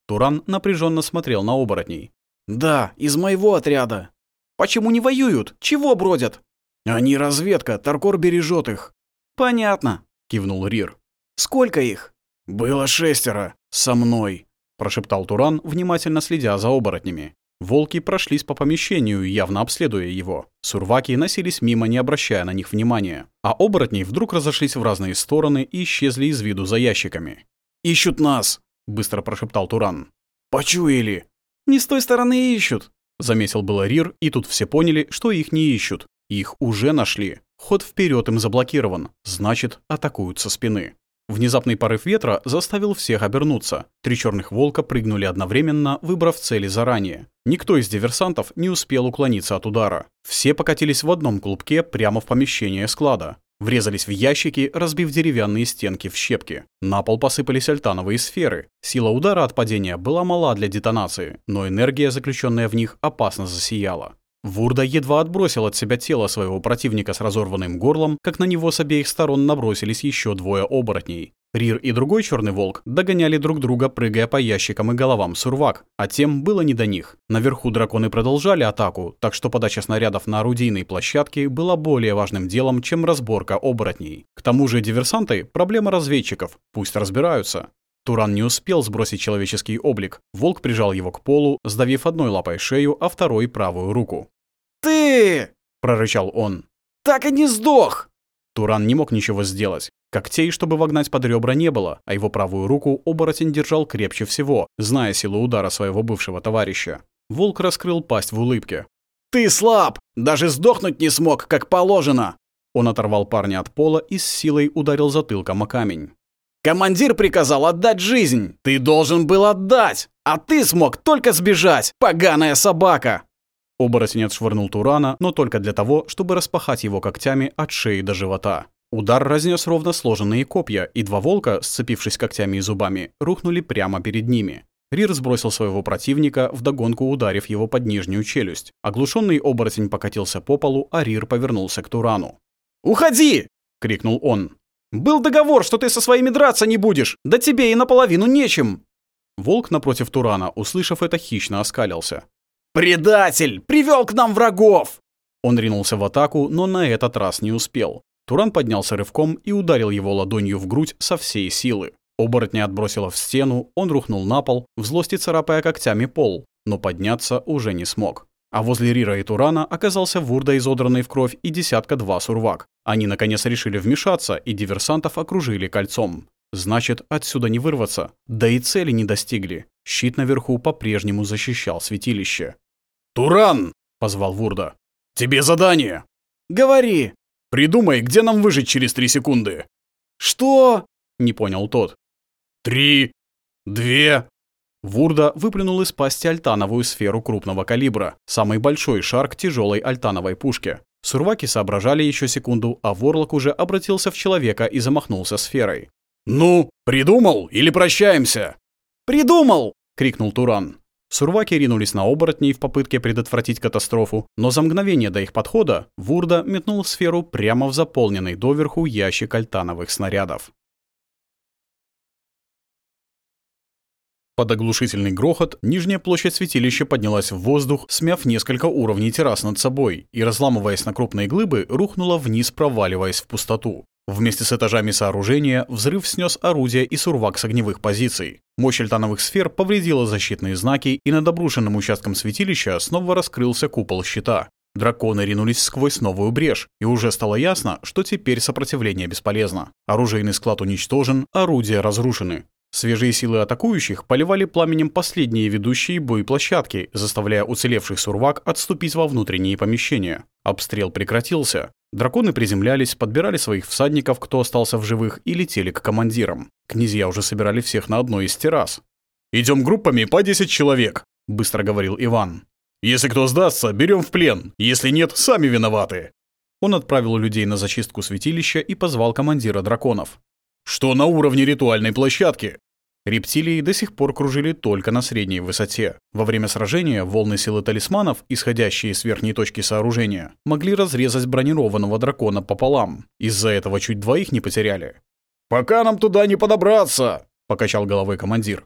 Туран напряженно смотрел на оборотней. «Да, из моего отряда. Почему не воюют? Чего бродят?» «Они разведка, Таркор бережет их». «Понятно», — кивнул Рир. «Сколько их?» «Было шестеро. Со мной», — прошептал Туран, внимательно следя за оборотнями. Волки прошлись по помещению, явно обследуя его. Сурваки носились мимо, не обращая на них внимания. А оборотни вдруг разошлись в разные стороны и исчезли из виду за ящиками. «Ищут нас!» — быстро прошептал Туран. «Почуяли!» «Не с той стороны ищут!» — заметил было Рир, и тут все поняли, что их не ищут. Их уже нашли. Ход вперед им заблокирован, значит, атакуют со спины. Внезапный порыв ветра заставил всех обернуться. Три черных волка прыгнули одновременно, выбрав цели заранее. Никто из диверсантов не успел уклониться от удара. Все покатились в одном клубке прямо в помещение склада. Врезались в ящики, разбив деревянные стенки в щепки. На пол посыпались альтановые сферы. Сила удара от падения была мала для детонации, но энергия, заключенная в них, опасно засияла. Вурда едва отбросил от себя тело своего противника с разорванным горлом, как на него с обеих сторон набросились еще двое оборотней. Рир и другой черный волк догоняли друг друга, прыгая по ящикам и головам сурвак, а тем было не до них. Наверху драконы продолжали атаку, так что подача снарядов на орудийной площадке была более важным делом, чем разборка оборотней. К тому же диверсанты – проблема разведчиков, пусть разбираются. Туранню успел сбросить человеческий облик. Волк прижал его к полу, сдавив одной лапой шею, а второй правую руку. «Ты!» – прорычал он. «Так и не сдох!» Туран не мог ничего сделать. Когтей, чтобы вогнать под ребра, не было, а его правую руку оборотень держал крепче всего, зная силу удара своего бывшего товарища. Волк раскрыл пасть в улыбке. «Ты слаб! Даже сдохнуть не смог, как положено!» Он оторвал парня от пола и с силой ударил затылком о камень. Командир приказал отдать жизнь. Ты должен был отдать. А ты смог только сбежать, поганая собака!» Оборотень отшвырнул Турана, но только для того, чтобы распахать его когтями от шеи до живота. Удар разнес ровно сложенные копья, и два волка, сцепившись когтями и зубами, рухнули прямо перед ними. Рир сбросил своего противника, вдогонку ударив его под нижнюю челюсть. Оглушенный оборотень покатился по полу, а Рир повернулся к Турану. «Уходи!» — крикнул он. «Был договор, что ты со своими драться не будешь, да тебе и наполовину нечем!» Волк напротив Турана, услышав это, хищно оскалился. «Предатель! Привел к нам врагов!» Он ринулся в атаку, но на этот раз не успел. Туран поднялся рывком и ударил его ладонью в грудь со всей силы. Оборотня отбросило в стену, он рухнул на пол, в злости царапая когтями пол, но подняться уже не смог. А возле Рира и Турана оказался Вурда, изодранный в кровь, и десятка-два сурвак. Они, наконец, решили вмешаться, и диверсантов окружили кольцом. Значит, отсюда не вырваться. Да и цели не достигли. Щит наверху по-прежнему защищал святилище. «Туран!» — позвал Вурда. «Тебе задание!» «Говори!» «Придумай, где нам выжить через три секунды!» «Что?» — не понял тот. «Три, две, Вурда выплюнул из пасти альтановую сферу крупного калибра, самый большой шар к тяжелой альтановой пушке. Сурваки соображали еще секунду, а Ворлок уже обратился в человека и замахнулся сферой. «Ну, придумал или прощаемся?» «Придумал!» — крикнул Туран. Сурваки ринулись на оборотней в попытке предотвратить катастрофу, но за мгновение до их подхода Вурда метнул сферу прямо в заполненный доверху ящик альтановых снарядов. Под оглушительный грохот нижняя площадь святилища поднялась в воздух, смяв несколько уровней террас над собой, и, разламываясь на крупные глыбы, рухнула вниз, проваливаясь в пустоту. Вместе с этажами сооружения взрыв снес орудия и сурвак с огневых позиций. Мощь льтановых сфер повредила защитные знаки, и над обрушенным участком святилища снова раскрылся купол щита. Драконы ринулись сквозь новую брешь, и уже стало ясно, что теперь сопротивление бесполезно. Оружейный склад уничтожен, орудия разрушены. Свежие силы атакующих поливали пламенем последние ведущие боеплощадки, заставляя уцелевших сурвак отступить во внутренние помещения. Обстрел прекратился. Драконы приземлялись, подбирали своих всадников, кто остался в живых, и летели к командирам. Князья уже собирали всех на одной из террас. «Идем группами по 10 человек», — быстро говорил Иван. «Если кто сдастся, берем в плен. Если нет, сами виноваты». Он отправил людей на зачистку святилища и позвал командира драконов что на уровне ритуальной площадки. Рептилии до сих пор кружили только на средней высоте. Во время сражения волны силы талисманов, исходящие с верхней точки сооружения, могли разрезать бронированного дракона пополам. Из-за этого чуть двоих не потеряли. «Пока нам туда не подобраться!» — покачал головой командир.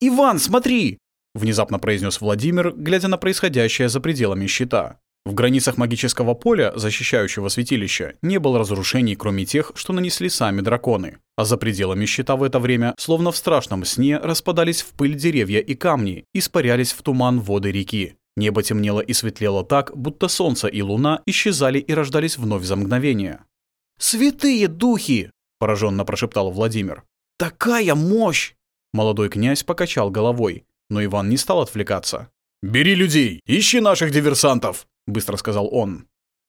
«Иван, смотри!» — внезапно произнес Владимир, глядя на происходящее за пределами щита. В границах магического поля, защищающего святилище, не было разрушений, кроме тех, что нанесли сами драконы. А за пределами щита в это время, словно в страшном сне, распадались в пыль деревья и камни, испарялись в туман воды реки. Небо темнело и светлело так, будто солнце и луна исчезали и рождались вновь за мгновение. «Святые духи!» – пораженно прошептал Владимир. «Такая мощь!» Молодой князь покачал головой, но Иван не стал отвлекаться. «Бери людей! Ищи наших диверсантов!» — быстро сказал он.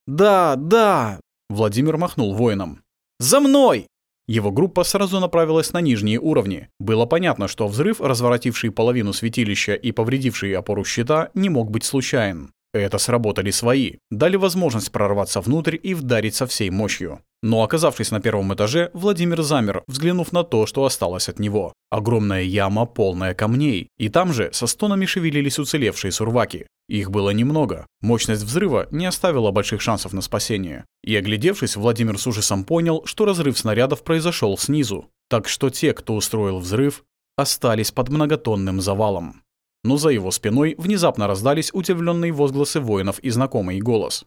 «Да, да!» — Владимир махнул воинам. «За мной!» Его группа сразу направилась на нижние уровни. Было понятно, что взрыв, разворотивший половину святилища и повредивший опору щита, не мог быть случайен. Это сработали свои, дали возможность прорваться внутрь и вдарить со всей мощью. Но оказавшись на первом этаже, Владимир замер, взглянув на то, что осталось от него. Огромная яма, полная камней. И там же со стонами шевелились уцелевшие сурваки. Их было немного. Мощность взрыва не оставила больших шансов на спасение. И оглядевшись, Владимир с ужасом понял, что разрыв снарядов произошел снизу. Так что те, кто устроил взрыв, остались под многотонным завалом но за его спиной внезапно раздались удивленные возгласы воинов и знакомый голос.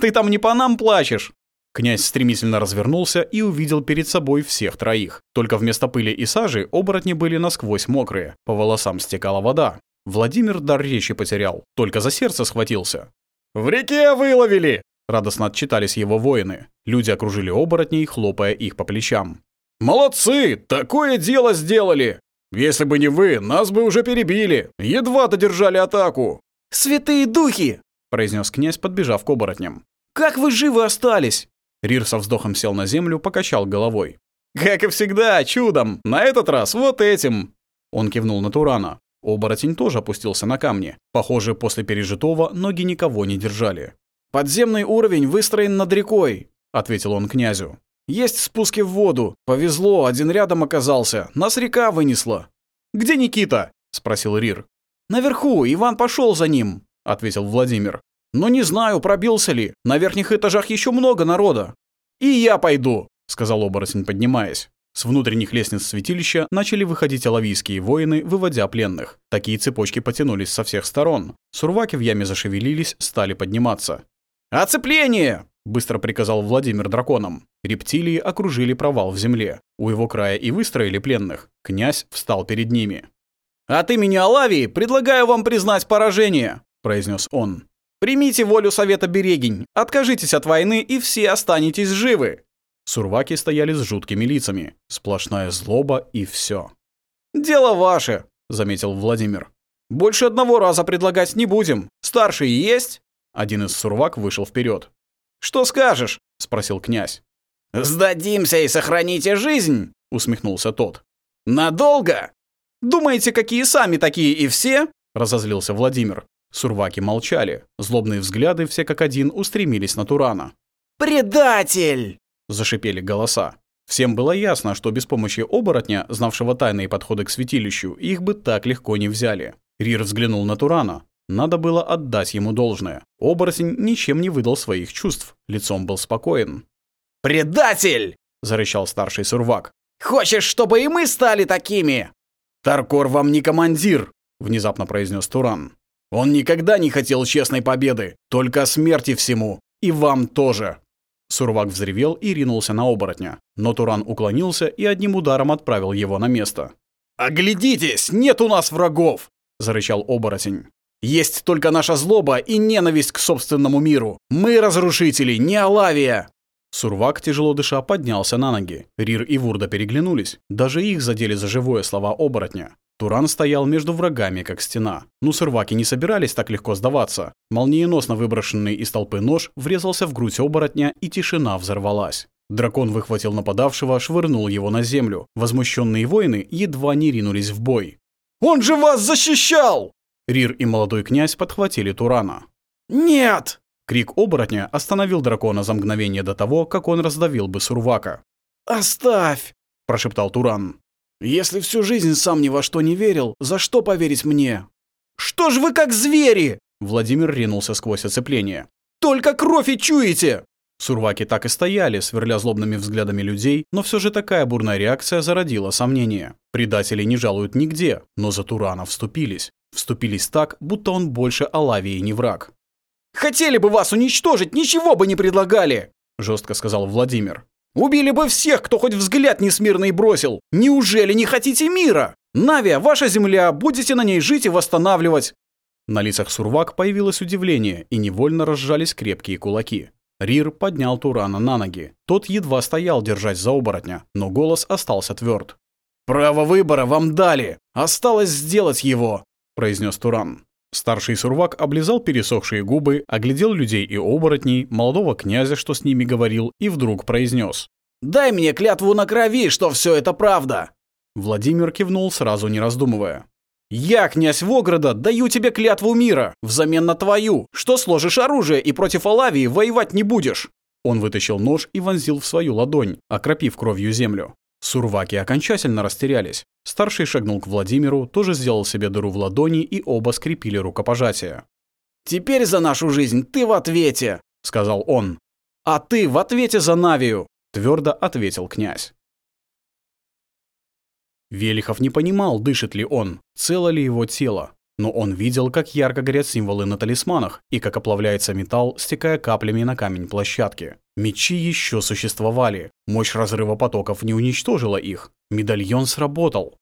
«Ты там не по нам плачешь!» Князь стремительно развернулся и увидел перед собой всех троих. Только вместо пыли и сажи оборотни были насквозь мокрые, по волосам стекала вода. Владимир дар речи потерял, только за сердце схватился. «В реке выловили!» — радостно отчитались его воины. Люди окружили оборотней, хлопая их по плечам. «Молодцы! Такое дело сделали!» Если бы не вы, нас бы уже перебили. Едва додержали атаку». «Святые духи!» — произнес князь, подбежав к оборотням. «Как вы живы остались?» Рир со вздохом сел на землю, покачал головой. «Как и всегда, чудом! На этот раз вот этим!» Он кивнул на Турана. Оборотень тоже опустился на камни. Похоже, после пережитого ноги никого не держали. «Подземный уровень выстроен над рекой», — ответил он князю. Есть спуски в воду. Повезло, один рядом оказался. Нас река вынесла». «Где Никита?» — спросил Рир. «Наверху, Иван пошел за ним», — ответил Владимир. «Но не знаю, пробился ли. На верхних этажах еще много народа». «И я пойду», — сказал оборотень, поднимаясь. С внутренних лестниц святилища начали выходить алавийские воины, выводя пленных. Такие цепочки потянулись со всех сторон. Сурваки в яме зашевелились, стали подниматься. «Оцепление!» — быстро приказал Владимир драконам. Рептилии окружили провал в земле. У его края и выстроили пленных. Князь встал перед ними. «А «От имени Алавии предлагаю вам признать поражение», — произнес он. «Примите волю Совета Берегинь, откажитесь от войны и все останетесь живы». Сурваки стояли с жуткими лицами. Сплошная злоба и все. «Дело ваше», — заметил Владимир. «Больше одного раза предлагать не будем. Старший есть?» Один из сурвак вышел вперед. «Что скажешь?» — спросил князь. «Сдадимся и сохраните жизнь!» — усмехнулся тот. «Надолго?» «Думаете, какие сами такие и все?» — разозлился Владимир. Сурваки молчали. Злобные взгляды все как один устремились на Турана. «Предатель!» — зашипели голоса. Всем было ясно, что без помощи оборотня, знавшего тайные подходы к святилищу, их бы так легко не взяли. Рир взглянул на Турана. Надо было отдать ему должное. Оборотень ничем не выдал своих чувств, лицом был спокоен. «Предатель!» — зарычал старший сурвак. «Хочешь, чтобы и мы стали такими?» «Таркор вам не командир!» — внезапно произнес Туран. «Он никогда не хотел честной победы, только смерти всему, и вам тоже!» Сурвак взревел и ринулся на оборотня, но Туран уклонился и одним ударом отправил его на место. «Оглядитесь, нет у нас врагов!» — зарычал оборотень. Есть только наша злоба и ненависть к собственному миру. Мы разрушители, не Алавия!» Сурвак, тяжело дыша, поднялся на ноги. Рир и Вурда переглянулись. Даже их задели за живое слова оборотня. Туран стоял между врагами, как стена. Но сурваки не собирались так легко сдаваться. Молниеносно выброшенный из толпы нож врезался в грудь оборотня, и тишина взорвалась. Дракон выхватил нападавшего, швырнул его на землю. Возмущенные воины едва не ринулись в бой. «Он же вас защищал!» Рир и молодой князь подхватили Турана. «Нет!» Крик оборотня остановил дракона за мгновение до того, как он раздавил бы Сурвака. «Оставь!» – прошептал Туран. «Если всю жизнь сам ни во что не верил, за что поверить мне?» «Что ж вы как звери!» Владимир ринулся сквозь оцепление. «Только кровь и чуете!» Сурваки так и стояли, сверля злобными взглядами людей, но все же такая бурная реакция зародила сомнения. Предатели не жалуют нигде, но за Турана вступились вступились так, будто он больше Алавии не враг. «Хотели бы вас уничтожить, ничего бы не предлагали!» – жестко сказал Владимир. «Убили бы всех, кто хоть взгляд несмирный бросил! Неужели не хотите мира? Навия, ваша земля, будете на ней жить и восстанавливать!» На лицах Сурвак появилось удивление, и невольно разжались крепкие кулаки. Рир поднял Турана на ноги. Тот едва стоял, держась за оборотня, но голос остался тверд. «Право выбора вам дали! Осталось сделать его! произнес Туран. Старший сурвак облизал пересохшие губы, оглядел людей и оборотней, молодого князя, что с ними говорил, и вдруг произнес. «Дай мне клятву на крови, что все это правда!» Владимир кивнул, сразу не раздумывая. «Я, князь Вограда, даю тебе клятву мира, взамен на твою, что сложишь оружие и против Алавии воевать не будешь!» Он вытащил нож и вонзил в свою ладонь, окропив кровью землю. Сурваки окончательно растерялись. Старший шагнул к Владимиру, тоже сделал себе дыру в ладони, и оба скрепили рукопожатие. «Теперь за нашу жизнь ты в ответе!» — сказал он. «А ты в ответе за Навию!» — твердо ответил князь. Велихов не понимал, дышит ли он, цело ли его тело, но он видел, как ярко горят символы на талисманах и как оплавляется металл, стекая каплями на камень площадки. Мечи еще существовали. Мощь разрыва потоков не уничтожила их. Медальон сработал.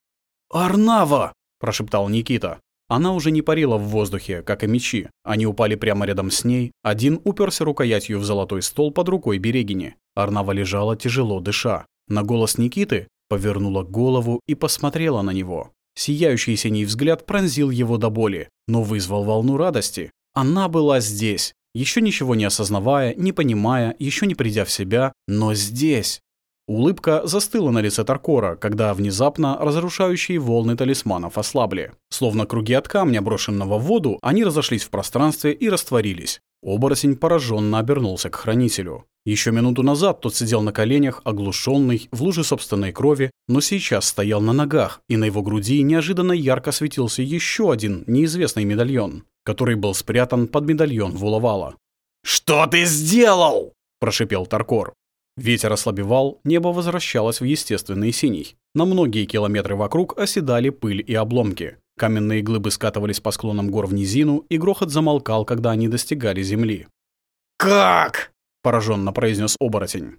«Арнава!» – прошептал Никита. Она уже не парила в воздухе, как и мечи. Они упали прямо рядом с ней. Один уперся рукоятью в золотой стол под рукой Берегини. Арнава лежала, тяжело дыша. На голос Никиты повернула голову и посмотрела на него. Сияющий синий взгляд пронзил его до боли, но вызвал волну радости. Она была здесь еще ничего не осознавая, не понимая, еще не придя в себя, но здесь. Улыбка застыла на лице Таркора, когда внезапно разрушающие волны талисманов ослабли. Словно круги от камня, брошенного в воду, они разошлись в пространстве и растворились. Оборотень пораженно обернулся к хранителю. Еще минуту назад тот сидел на коленях, оглушенный, в луже собственной крови, но сейчас стоял на ногах, и на его груди неожиданно ярко светился еще один неизвестный медальон который был спрятан под медальон вуловала. «Что ты сделал?» – прошипел Таркор. Ветер ослабевал, небо возвращалось в естественный синий. На многие километры вокруг оседали пыль и обломки. Каменные глыбы скатывались по склонам гор в низину, и грохот замолкал, когда они достигали земли. «Как?» – пораженно произнес оборотень.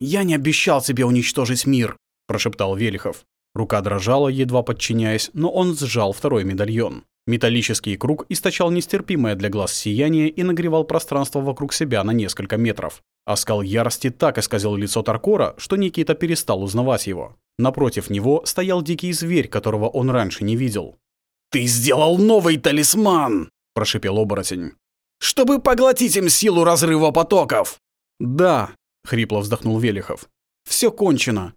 «Я не обещал тебе уничтожить мир», – прошептал Велихов. Рука дрожала, едва подчиняясь, но он сжал второй медальон. Металлический круг источал нестерпимое для глаз сияние и нагревал пространство вокруг себя на несколько метров. А Оскал ярости так исказил лицо Таркора, что Никита перестал узнавать его. Напротив него стоял дикий зверь, которого он раньше не видел. «Ты сделал новый талисман!» – прошипел оборотень. «Чтобы поглотить им силу разрыва потоков!» «Да!» – хрипло вздохнул Велихов. «Все кончено!»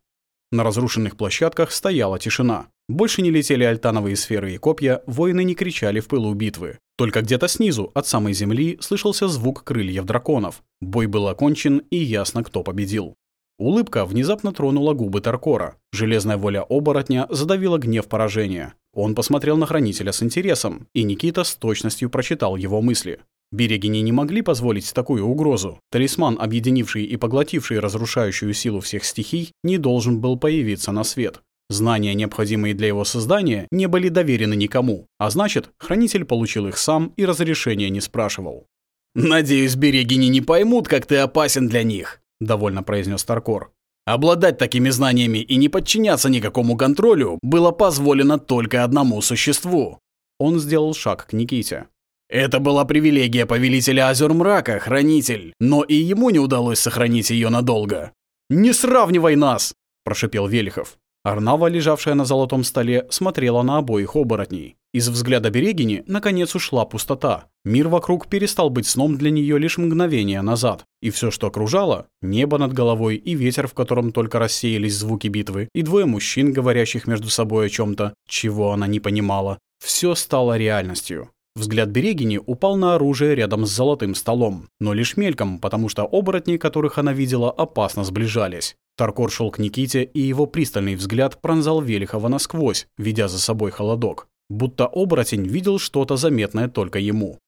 На разрушенных площадках стояла тишина. Больше не летели альтановые сферы и копья, воины не кричали в пылу битвы. Только где-то снизу, от самой земли, слышался звук крыльев драконов. Бой был окончен, и ясно, кто победил. Улыбка внезапно тронула губы Таркора. Железная воля оборотня задавила гнев поражения. Он посмотрел на хранителя с интересом, и Никита с точностью прочитал его мысли. Берегини не могли позволить такую угрозу. Талисман, объединивший и поглотивший разрушающую силу всех стихий, не должен был появиться на свет. Знания, необходимые для его создания, не были доверены никому, а значит, хранитель получил их сам и разрешения не спрашивал. «Надеюсь, берегини не поймут, как ты опасен для них», — довольно произнес Таркор. Обладать такими знаниями и не подчиняться никакому контролю было позволено только одному существу. Он сделал шаг к Никите. Это была привилегия повелителя Озер Мрака, Хранитель, но и ему не удалось сохранить ее надолго. «Не сравнивай нас!» – прошипел Велихов. Арнава, лежавшая на золотом столе, смотрела на обоих оборотней. Из взгляда Берегини, наконец, ушла пустота. Мир вокруг перестал быть сном для нее лишь мгновение назад. И все, что окружало — небо над головой и ветер, в котором только рассеялись звуки битвы, и двое мужчин, говорящих между собой о чем то чего она не понимала — все стало реальностью. Взгляд Берегини упал на оружие рядом с золотым столом, но лишь мельком, потому что оборотни, которых она видела, опасно сближались. Таркор шел к Никите, и его пристальный взгляд пронзал Велихова насквозь, ведя за собой холодок. Будто оборотень видел что-то заметное только ему.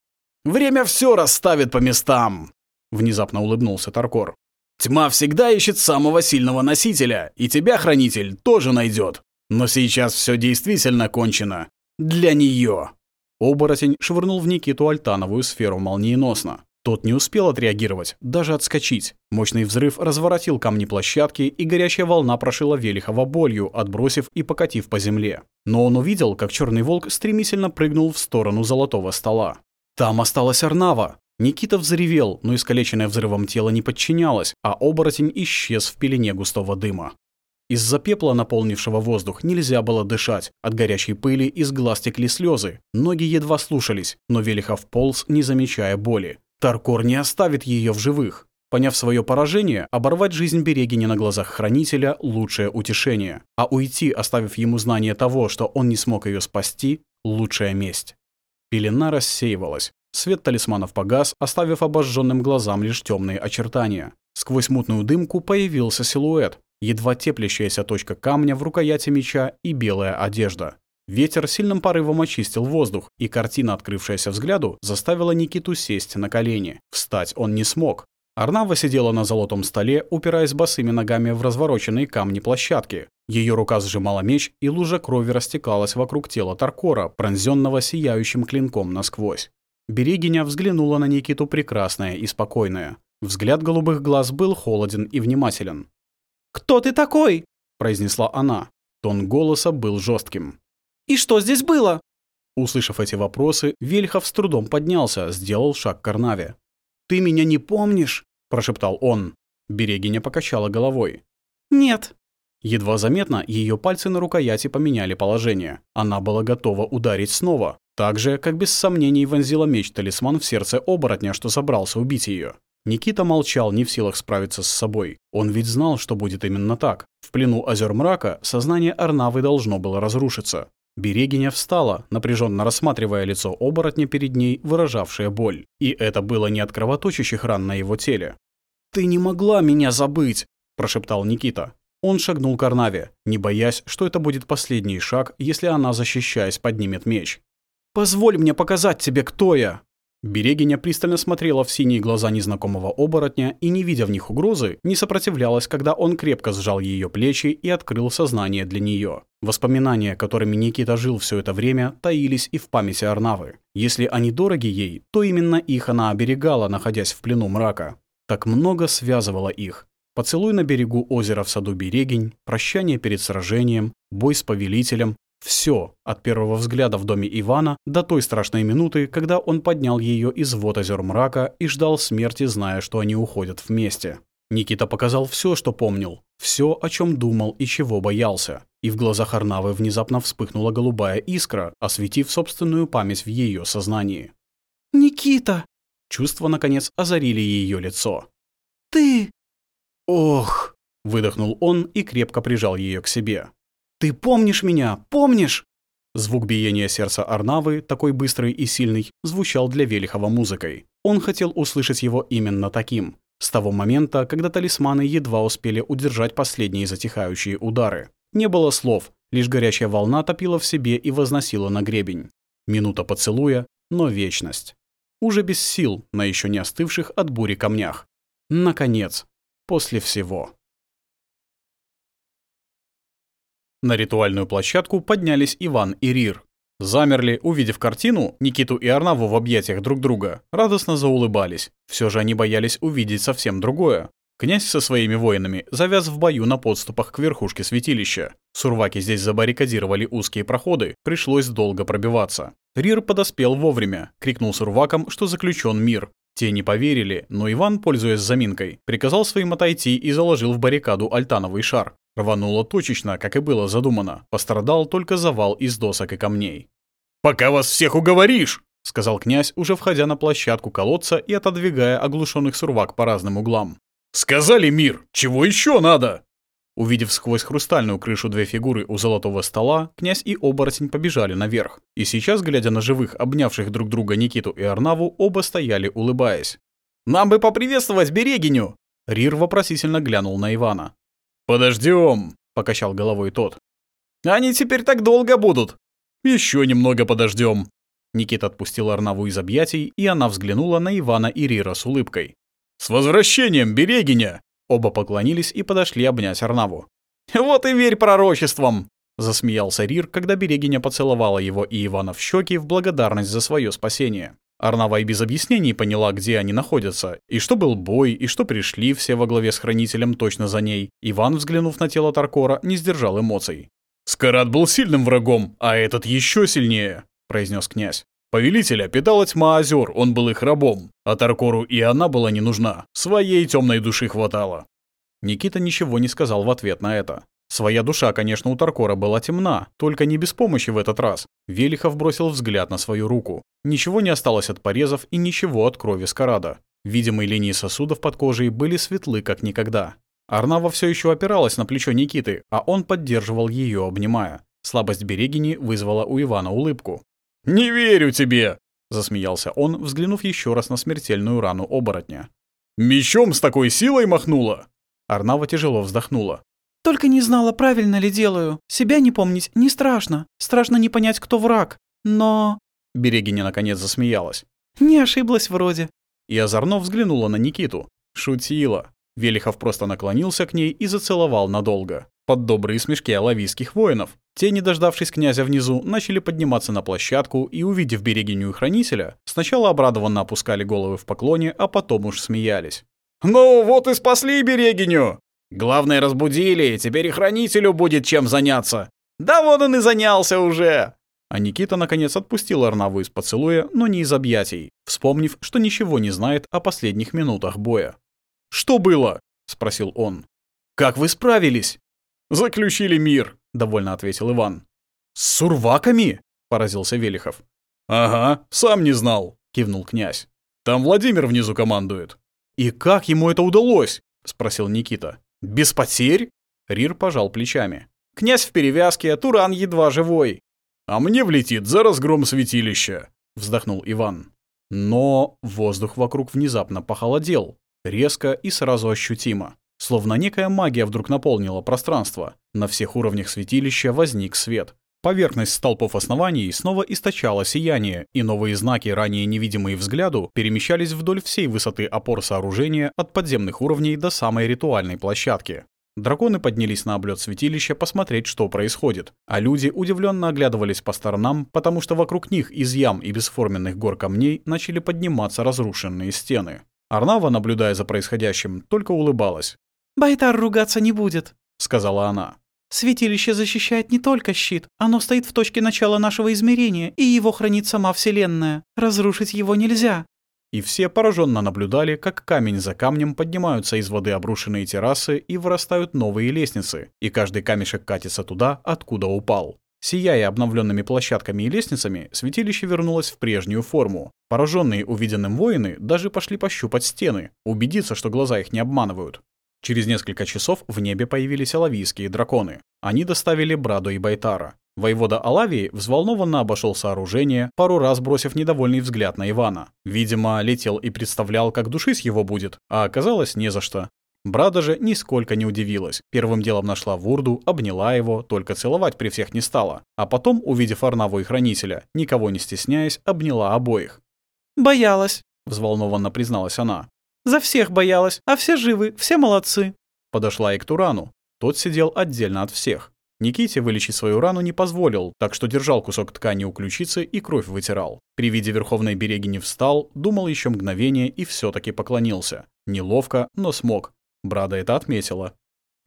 «Время все расставит по местам!» Внезапно улыбнулся Таркор. «Тьма всегда ищет самого сильного носителя, и тебя, Хранитель, тоже найдет. Но сейчас все действительно кончено. Для нее!» Оборотень швырнул в Никиту Альтановую сферу молниеносно. Тот не успел отреагировать, даже отскочить. Мощный взрыв разворотил камни площадки, и горячая волна прошила Велихова болью, отбросив и покатив по земле. Но он увидел, как черный волк стремительно прыгнул в сторону золотого стола. Там осталась Арнава. Никита взревел, но искалеченное взрывом тело не подчинялось, а оборотень исчез в пелене густого дыма. Из-за пепла, наполнившего воздух, нельзя было дышать. От горячей пыли из глаз текли слезы. Ноги едва слушались, но Велихов полз, не замечая боли. Таркор не оставит ее в живых. Поняв свое поражение, оборвать жизнь Берегини на глазах Хранителя – лучшее утешение. А уйти, оставив ему знание того, что он не смог ее спасти – лучшая месть. Пелена рассеивалась. Свет талисманов погас, оставив обожженным глазам лишь темные очертания. Сквозь мутную дымку появился силуэт, едва теплящаяся точка камня в рукояти меча и белая одежда. Ветер сильным порывом очистил воздух, и картина, открывшаяся взгляду, заставила Никиту сесть на колени. Встать он не смог. Арнава сидела на золотом столе, упираясь босыми ногами в развороченные камни площадки. Ее рука сжимала меч, и лужа крови растекалась вокруг тела Таркора, пронзенного сияющим клинком насквозь. Берегиня взглянула на Никиту прекрасная и спокойная. Взгляд голубых глаз был холоден и внимателен. «Кто ты такой?» – произнесла она. Тон голоса был жестким. «И что здесь было?» Услышав эти вопросы, Вельхов с трудом поднялся, сделал шаг к Карнаве. «Ты меня не помнишь?» – прошептал он. Берегиня покачала головой. «Нет». Едва заметно, ее пальцы на рукояти поменяли положение. Она была готова ударить снова, так же, как без сомнений вонзила меч-талисман в сердце оборотня, что собрался убить ее. Никита молчал, не в силах справиться с собой. Он ведь знал, что будет именно так. В плену озер мрака сознание Арнавы должно было разрушиться. Берегиня встала, напряженно рассматривая лицо оборотня перед ней, выражавшее боль. И это было не от кровоточащих ран на его теле. «Ты не могла меня забыть!» – прошептал Никита. Он шагнул к Арнаве, не боясь, что это будет последний шаг, если она, защищаясь, поднимет меч. «Позволь мне показать тебе, кто я!» Берегиня пристально смотрела в синие глаза незнакомого оборотня и, не видя в них угрозы, не сопротивлялась, когда он крепко сжал ее плечи и открыл сознание для нее. Воспоминания, которыми Никита жил все это время, таились и в памяти Арнавы. Если они дороги ей, то именно их она оберегала, находясь в плену мрака. Так много связывало их. Поцелуй на берегу озера в саду Берегинь, прощание перед сражением, бой с повелителем, все, от первого взгляда в доме Ивана до той страшной минуты, когда он поднял ее из вод озер мрака и ждал смерти, зная, что они уходят вместе. Никита показал все, что помнил, все, о чем думал и чего боялся. И в глазах Арнавы внезапно вспыхнула голубая искра, осветив собственную память в ее сознании. «Никита!» Чувства, наконец, озарили ее лицо. «Ты!» «Ох!» – выдохнул он и крепко прижал ее к себе. Ты помнишь меня? Помнишь?» Звук биения сердца Арнавы, такой быстрый и сильный, звучал для Велихова музыкой. Он хотел услышать его именно таким, с того момента, когда талисманы едва успели удержать последние затихающие удары. Не было слов, лишь горячая волна топила в себе и возносила на гребень. Минута поцелуя, но вечность. Уже без сил на еще не остывших от бури камнях. Наконец, после всего. На ритуальную площадку поднялись Иван и Рир. Замерли, увидев картину, Никиту и Арнаву в объятиях друг друга, радостно заулыбались. Все же они боялись увидеть совсем другое. Князь со своими воинами завяз в бою на подступах к верхушке святилища. Сурваки здесь забаррикадировали узкие проходы, пришлось долго пробиваться. Рир подоспел вовремя, крикнул сурвакам, что заключен мир, те не поверили, но Иван, пользуясь заминкой, приказал своим отойти и заложил в баррикаду альтановый шар. Рвануло точечно, как и было задумано. Пострадал только завал из досок и камней. «Пока вас всех уговоришь!» — сказал князь, уже входя на площадку колодца и отодвигая оглушенных сурвак по разным углам. «Сказали мир! Чего еще надо?» Увидев сквозь хрустальную крышу две фигуры у золотого стола, князь и оборотень побежали наверх. И сейчас, глядя на живых, обнявших друг друга Никиту и Арнаву, оба стояли, улыбаясь. «Нам бы поприветствовать Берегиню!» Рир вопросительно глянул на Ивана. «Подождем!» — покачал головой тот. «Они теперь так долго будут!» «Еще немного подождем!» Никита отпустил Арнаву из объятий, и она взглянула на Ивана и Рира с улыбкой. «С возвращением, Берегиня!» Оба поклонились и подошли обнять Арнаву. «Вот и верь пророчествам!» — засмеялся Рир, когда Берегиня поцеловала его и Ивана в щеки в благодарность за свое спасение. Арнава и без объяснений поняла, где они находятся, и что был бой, и что пришли все во главе с Хранителем точно за ней. Иван, взглянув на тело Таркора, не сдержал эмоций. «Скарат был сильным врагом, а этот еще сильнее», — произнес князь. Повелителя питала тьма озер, он был их рабом, а Таркору и она была не нужна, своей темной души хватало. Никита ничего не сказал в ответ на это. Своя душа, конечно, у Таркора была темна, только не без помощи в этот раз. Велихов бросил взгляд на свою руку. Ничего не осталось от порезов и ничего от крови Скарада. Видимые линии сосудов под кожей были светлы, как никогда. Арнава все еще опиралась на плечо Никиты, а он поддерживал ее, обнимая. Слабость Берегини вызвала у Ивана улыбку. «Не верю тебе!» — засмеялся он, взглянув еще раз на смертельную рану оборотня. «Мечом с такой силой махнула!» Арнава тяжело вздохнула. «Только не знала, правильно ли делаю. Себя не помнить не страшно. Страшно не понять, кто враг. Но...» Берегиня наконец засмеялась. «Не ошиблась вроде». И озорно взглянула на Никиту. Шутила. Велихов просто наклонился к ней и зацеловал надолго под добрые смешки алавийских воинов. Те, не дождавшись князя внизу, начали подниматься на площадку и, увидев берегиню и хранителя, сначала обрадованно опускали головы в поклоне, а потом уж смеялись. «Ну, вот и спасли берегиню! Главное, разбудили, теперь и хранителю будет чем заняться!» «Да вот он и занялся уже!» А Никита, наконец, отпустил Арнаву из поцелуя, но не из объятий, вспомнив, что ничего не знает о последних минутах боя. «Что было?» — спросил он. «Как вы справились?» «Заключили мир», — довольно ответил Иван. «С сурваками?» — поразился Велихов. «Ага, сам не знал», — кивнул князь. «Там Владимир внизу командует». «И как ему это удалось?» — спросил Никита. «Без потерь?» Рир пожал плечами. «Князь в перевязке, а Туран едва живой». «А мне влетит за разгром святилища», — вздохнул Иван. Но воздух вокруг внезапно похолодел, резко и сразу ощутимо. Словно некая магия вдруг наполнила пространство. На всех уровнях святилища возник свет. Поверхность столпов оснований снова источала сияние, и новые знаки, ранее невидимые взгляду, перемещались вдоль всей высоты опор сооружения от подземных уровней до самой ритуальной площадки. Драконы поднялись на облет святилища посмотреть, что происходит, а люди удивленно оглядывались по сторонам, потому что вокруг них из ям и бесформенных гор камней начали подниматься разрушенные стены. Арнава, наблюдая за происходящим, только улыбалась. Байтар ругаться не будет», — сказала она. «Святилище защищает не только щит, оно стоит в точке начала нашего измерения, и его хранит сама Вселенная. Разрушить его нельзя». И все пораженно наблюдали, как камень за камнем поднимаются из воды обрушенные террасы и вырастают новые лестницы, и каждый камешек катится туда, откуда упал. Сияя обновленными площадками и лестницами, святилище вернулось в прежнюю форму. Пораженные увиденным воины даже пошли пощупать стены, убедиться, что глаза их не обманывают. Через несколько часов в небе появились алавийские драконы. Они доставили Браду и Байтара. Воевода Алавии взволнованно обошел сооружение, пару раз бросив недовольный взгляд на Ивана. Видимо, летел и представлял, как души с его будет, а оказалось не за что. Брада же нисколько не удивилась. Первым делом нашла Вурду, обняла его, только целовать при всех не стала. А потом, увидев Арнаву и Хранителя, никого не стесняясь, обняла обоих. «Боялась», — взволнованно призналась она. За всех боялась, а все живы, все молодцы». Подошла и к Турану. Тот сидел отдельно от всех. Никите вылечить свою рану не позволил, так что держал кусок ткани у ключицы и кровь вытирал. При виде верховной берегини встал, думал еще мгновение и все таки поклонился. Неловко, но смог. Брада это отметила.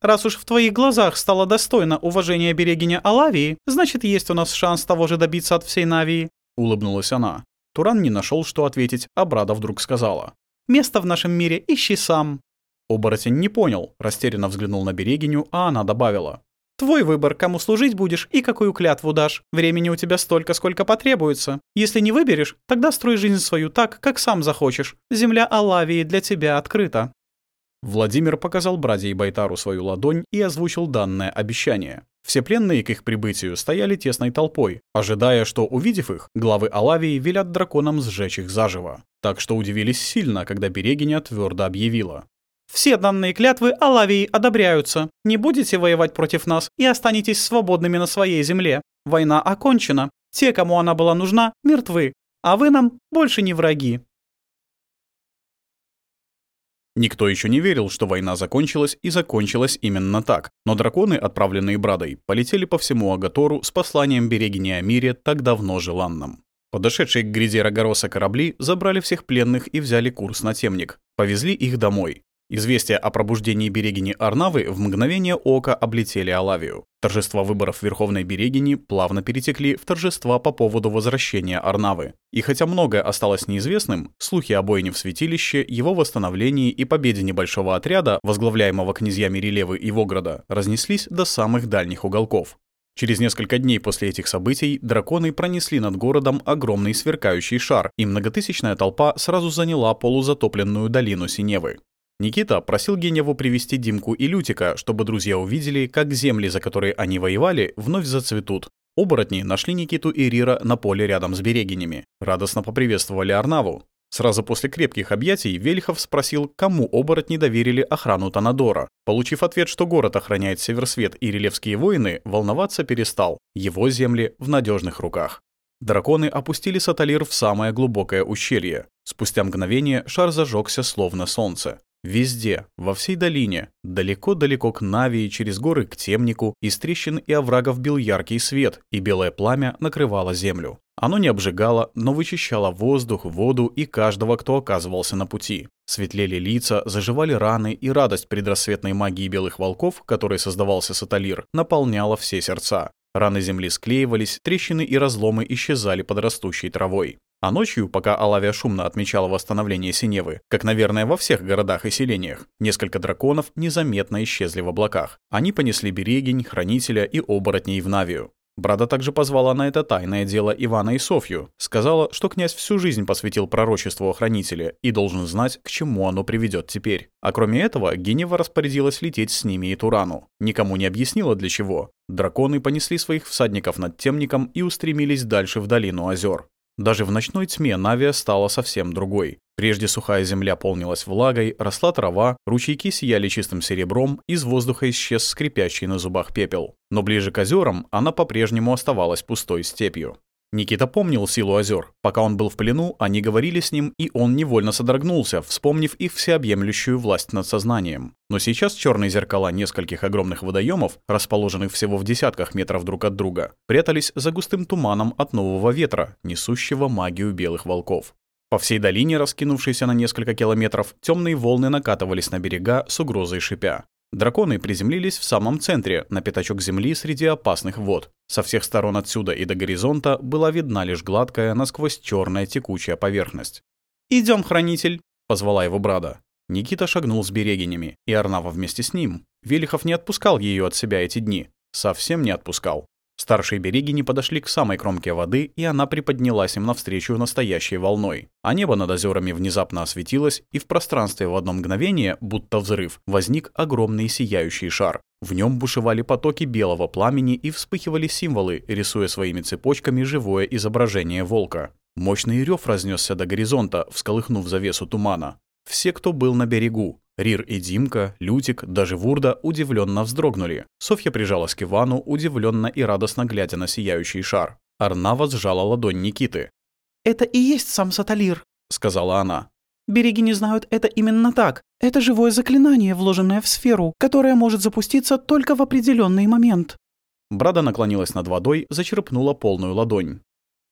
«Раз уж в твоих глазах стало достойно уважения берегиня Алавии, значит, есть у нас шанс того же добиться от всей Навии», — улыбнулась она. Туран не нашел, что ответить, а Брада вдруг сказала. Место в нашем мире ищи сам». Оборотень не понял, растерянно взглянул на Берегиню, а она добавила. «Твой выбор, кому служить будешь и какую клятву дашь. Времени у тебя столько, сколько потребуется. Если не выберешь, тогда строй жизнь свою так, как сам захочешь. Земля Алавии для тебя открыта». Владимир показал братье Байтару свою ладонь и озвучил данное обещание. Все пленные к их прибытию стояли тесной толпой, ожидая, что, увидев их, главы Алавии велят драконам сжечь их заживо. Так что удивились сильно, когда Берегиня твердо объявила. «Все данные клятвы Алавии одобряются. Не будете воевать против нас и останетесь свободными на своей земле. Война окончена. Те, кому она была нужна, мертвы. А вы нам больше не враги». Никто еще не верил, что война закончилась и закончилась именно так, но драконы, отправленные Брадой, полетели по всему Агатору с посланием «Берегини о мире» так давно желанным. Подошедшие к гряде Рогороса корабли забрали всех пленных и взяли курс на темник. Повезли их домой. Известия о пробуждении Берегини Арнавы в мгновение ока облетели Алавию. Торжества выборов Верховной Берегини плавно перетекли в торжества по поводу возвращения Арнавы. И хотя многое осталось неизвестным, слухи о бойне в святилище, его восстановлении и победе небольшого отряда, возглавляемого князьями Релевы и Вограда, разнеслись до самых дальних уголков. Через несколько дней после этих событий драконы пронесли над городом огромный сверкающий шар, и многотысячная толпа сразу заняла полузатопленную долину Синевы. Никита просил Геневу привести Димку и Лютика, чтобы друзья увидели, как земли, за которые они воевали, вновь зацветут. Оборотни нашли Никиту и Рира на поле рядом с Берегинями. Радостно поприветствовали Арнаву. Сразу после крепких объятий Вельхов спросил, кому оборотни доверили охрану Танадора. Получив ответ, что город охраняет Северсвет и релевские воины, волноваться перестал. Его земли в надежных руках. Драконы опустили саталир в самое глубокое ущелье. Спустя мгновение шар зажегся словно солнце. Везде, во всей долине, далеко-далеко к Нави и через горы к Темнику, из трещин и оврагов бил яркий свет, и белое пламя накрывало землю. Оно не обжигало, но вычищало воздух, воду и каждого, кто оказывался на пути. Светлели лица, заживали раны, и радость предрассветной магии белых волков, которой создавался саталир, наполняла все сердца. Раны земли склеивались, трещины и разломы исчезали под растущей травой. А ночью, пока Алавия шумно отмечала восстановление Синевы, как, наверное, во всех городах и селениях, несколько драконов незаметно исчезли в облаках. Они понесли берегинь, хранителя и оборотней в Навию. Брада также позвала на это тайное дело Ивана и Софью, сказала, что князь всю жизнь посвятил пророчеству о хранителе и должен знать, к чему оно приведет теперь. А кроме этого, Генева распорядилась лететь с ними и Турану. Никому не объяснила для чего. Драконы понесли своих всадников над темником и устремились дальше в долину озер. Даже в ночной тьме Навия стала совсем другой. Прежде сухая земля полнилась влагой, росла трава, ручейки сияли чистым серебром, из воздуха исчез скрипящий на зубах пепел. Но ближе к озерам она по-прежнему оставалась пустой степью. Никита помнил силу озер. Пока он был в плену, они говорили с ним, и он невольно содрогнулся, вспомнив их всеобъемлющую власть над сознанием. Но сейчас черные зеркала нескольких огромных водоемов, расположенных всего в десятках метров друг от друга, прятались за густым туманом от нового ветра, несущего магию белых волков. По всей долине, раскинувшейся на несколько километров, темные волны накатывались на берега с угрозой шипя. Драконы приземлились в самом центре, на пятачок земли среди опасных вод. Со всех сторон отсюда и до горизонта была видна лишь гладкая, насквозь черная текучая поверхность. «Идем, хранитель!» — позвала его Брада. Никита шагнул с берегинями, и Арнава вместе с ним. Велихов не отпускал ее от себя эти дни. Совсем не отпускал. Старшие береги не подошли к самой кромке воды, и она приподнялась им навстречу настоящей волной. А небо над озерами внезапно осветилось, и в пространстве в одно мгновение, будто взрыв, возник огромный сияющий шар. В нем бушевали потоки белого пламени и вспыхивали символы, рисуя своими цепочками живое изображение волка. Мощный рев разнесся до горизонта, всколыхнув завесу тумана. Все, кто был на берегу, Рир и Димка, Лютик, даже Вурда удивленно вздрогнули. Софья прижалась к Ивану, удивленно и радостно глядя на сияющий шар. Арнава сжала ладонь Никиты. «Это и есть сам Саталир», — сказала она. «Береги не знают это именно так. Это живое заклинание, вложенное в сферу, которое может запуститься только в определенный момент». Брада наклонилась над водой, зачерпнула полную ладонь.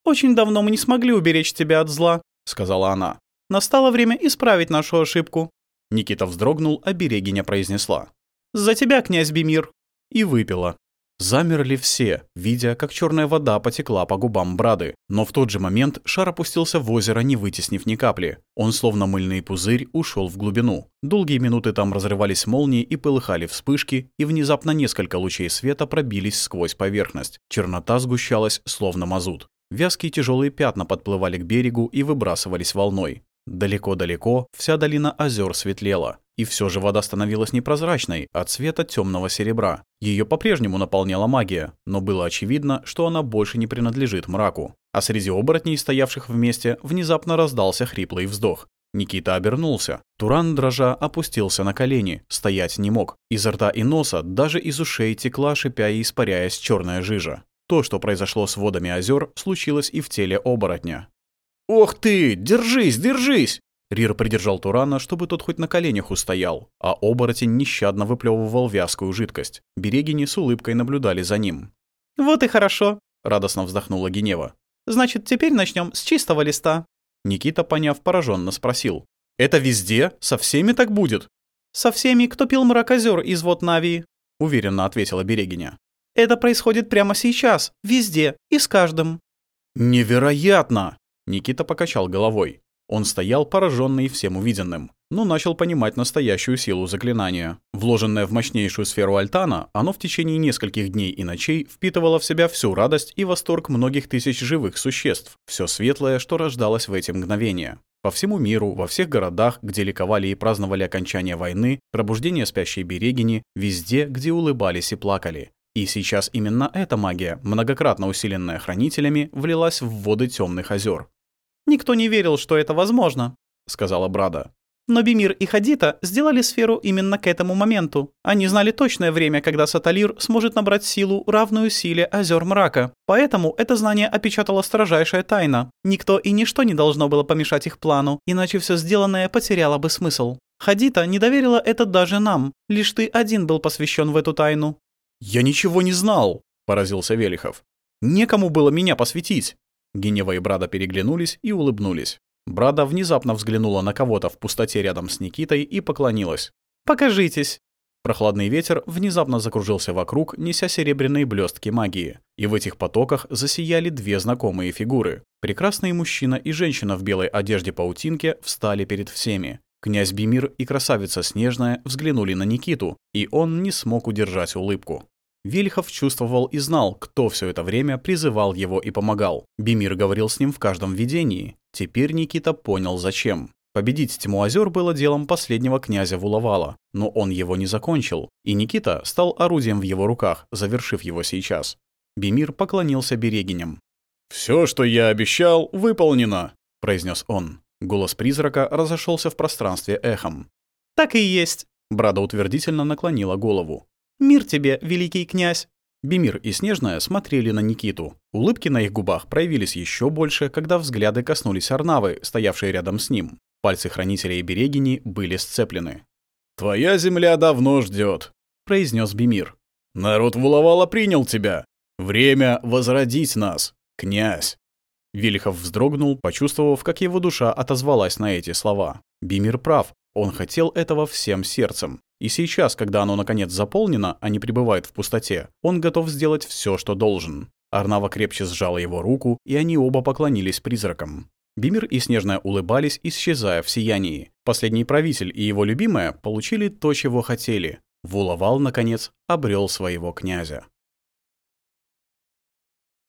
«Очень давно мы не смогли уберечь тебя от зла», — сказала она. «Настало время исправить нашу ошибку. Никита вздрогнул, а Берегиня произнесла. «За тебя, князь Бемир!» И выпила. Замерли все, видя, как черная вода потекла по губам Брады, но в тот же момент шар опустился в озеро, не вытеснив ни капли. Он, словно мыльный пузырь, ушел в глубину. Долгие минуты там разрывались молнии и полыхали вспышки, и внезапно несколько лучей света пробились сквозь поверхность. Чернота сгущалась, словно мазут. Вязкие тяжелые пятна подплывали к берегу и выбрасывались волной. Далеко-далеко вся долина озер светлела, и все же вода становилась непрозрачной от цвета темного серебра. Ее по-прежнему наполняла магия, но было очевидно, что она больше не принадлежит мраку. А среди оборотней, стоявших вместе, внезапно раздался хриплый вздох. Никита обернулся. Туран, дрожа, опустился на колени, стоять не мог. Изо рта и носа, даже из ушей текла, шипя и испаряясь черная жижа. То, что произошло с водами озер, случилось и в теле оборотня. «Ох ты! Держись, держись!» Рир придержал Турана, чтобы тот хоть на коленях устоял, а оборотень нещадно выплевывал вязкую жидкость. Берегини с улыбкой наблюдали за ним. «Вот и хорошо», — радостно вздохнула Генева. «Значит, теперь начнем с чистого листа». Никита, поняв, пораженно спросил. «Это везде? Со всеми так будет?» «Со всеми, кто пил мракозер из вод Навии», — уверенно ответила Берегиня. «Это происходит прямо сейчас, везде и с каждым». «Невероятно!» Никита покачал головой. Он стоял пораженный всем увиденным, но начал понимать настоящую силу заклинания. Вложенное в мощнейшую сферу Альтана, оно в течение нескольких дней и ночей впитывало в себя всю радость и восторг многих тысяч живых существ, все светлое, что рождалось в эти мгновения. По всему миру, во всех городах, где ликовали и праздновали окончание войны, пробуждение спящей Берегини, везде, где улыбались и плакали. И сейчас именно эта магия, многократно усиленная хранителями, влилась в воды темных озер. Никто не верил, что это возможно», — сказала Брада. Но Бимир и Хадита сделали сферу именно к этому моменту. Они знали точное время, когда Саталир сможет набрать силу, равную силе Озер Мрака. Поэтому это знание опечатала строжайшая тайна. Никто и ничто не должно было помешать их плану, иначе все сделанное потеряло бы смысл. Хадита не доверила это даже нам. Лишь ты один был посвящен в эту тайну. «Я ничего не знал», — поразился Велихов. «Некому было меня посвятить». Генева и Брада переглянулись и улыбнулись. Брада внезапно взглянула на кого-то в пустоте рядом с Никитой и поклонилась. «Покажитесь!» Прохладный ветер внезапно закружился вокруг, неся серебряные блестки магии. И в этих потоках засияли две знакомые фигуры. Прекрасный мужчина и женщина в белой одежде паутинки встали перед всеми. Князь Бимир и красавица Снежная взглянули на Никиту, и он не смог удержать улыбку. Вильхов чувствовал и знал, кто все это время призывал его и помогал. Бимир говорил с ним в каждом видении. Теперь Никита понял, зачем. Победить тьму озер было делом последнего князя Вулавала, но он его не закончил, и Никита стал орудием в его руках, завершив его сейчас. Бимир поклонился берегиням. «Все, что я обещал, выполнено», — произнес он. Голос призрака разошелся в пространстве эхом. «Так и есть», — Брада утвердительно наклонила голову. «Мир тебе, великий князь!» Бимир и Снежная смотрели на Никиту. Улыбки на их губах проявились еще больше, когда взгляды коснулись Арнавы, стоявшей рядом с ним. Пальцы хранителя и берегини были сцеплены. «Твоя земля давно ждет, произнес Бимир. «Народ Вулавала принял тебя! Время возродить нас, князь!» Вильхов вздрогнул, почувствовав, как его душа отозвалась на эти слова. Бимир прав, он хотел этого всем сердцем. И сейчас, когда оно наконец заполнено, а не пребывает в пустоте, он готов сделать все, что должен. Арнава крепче сжала его руку, и они оба поклонились призракам. Бимир и Снежная улыбались, исчезая в сиянии. Последний правитель и его любимая получили то, чего хотели. Вулавал, наконец, обрел своего князя.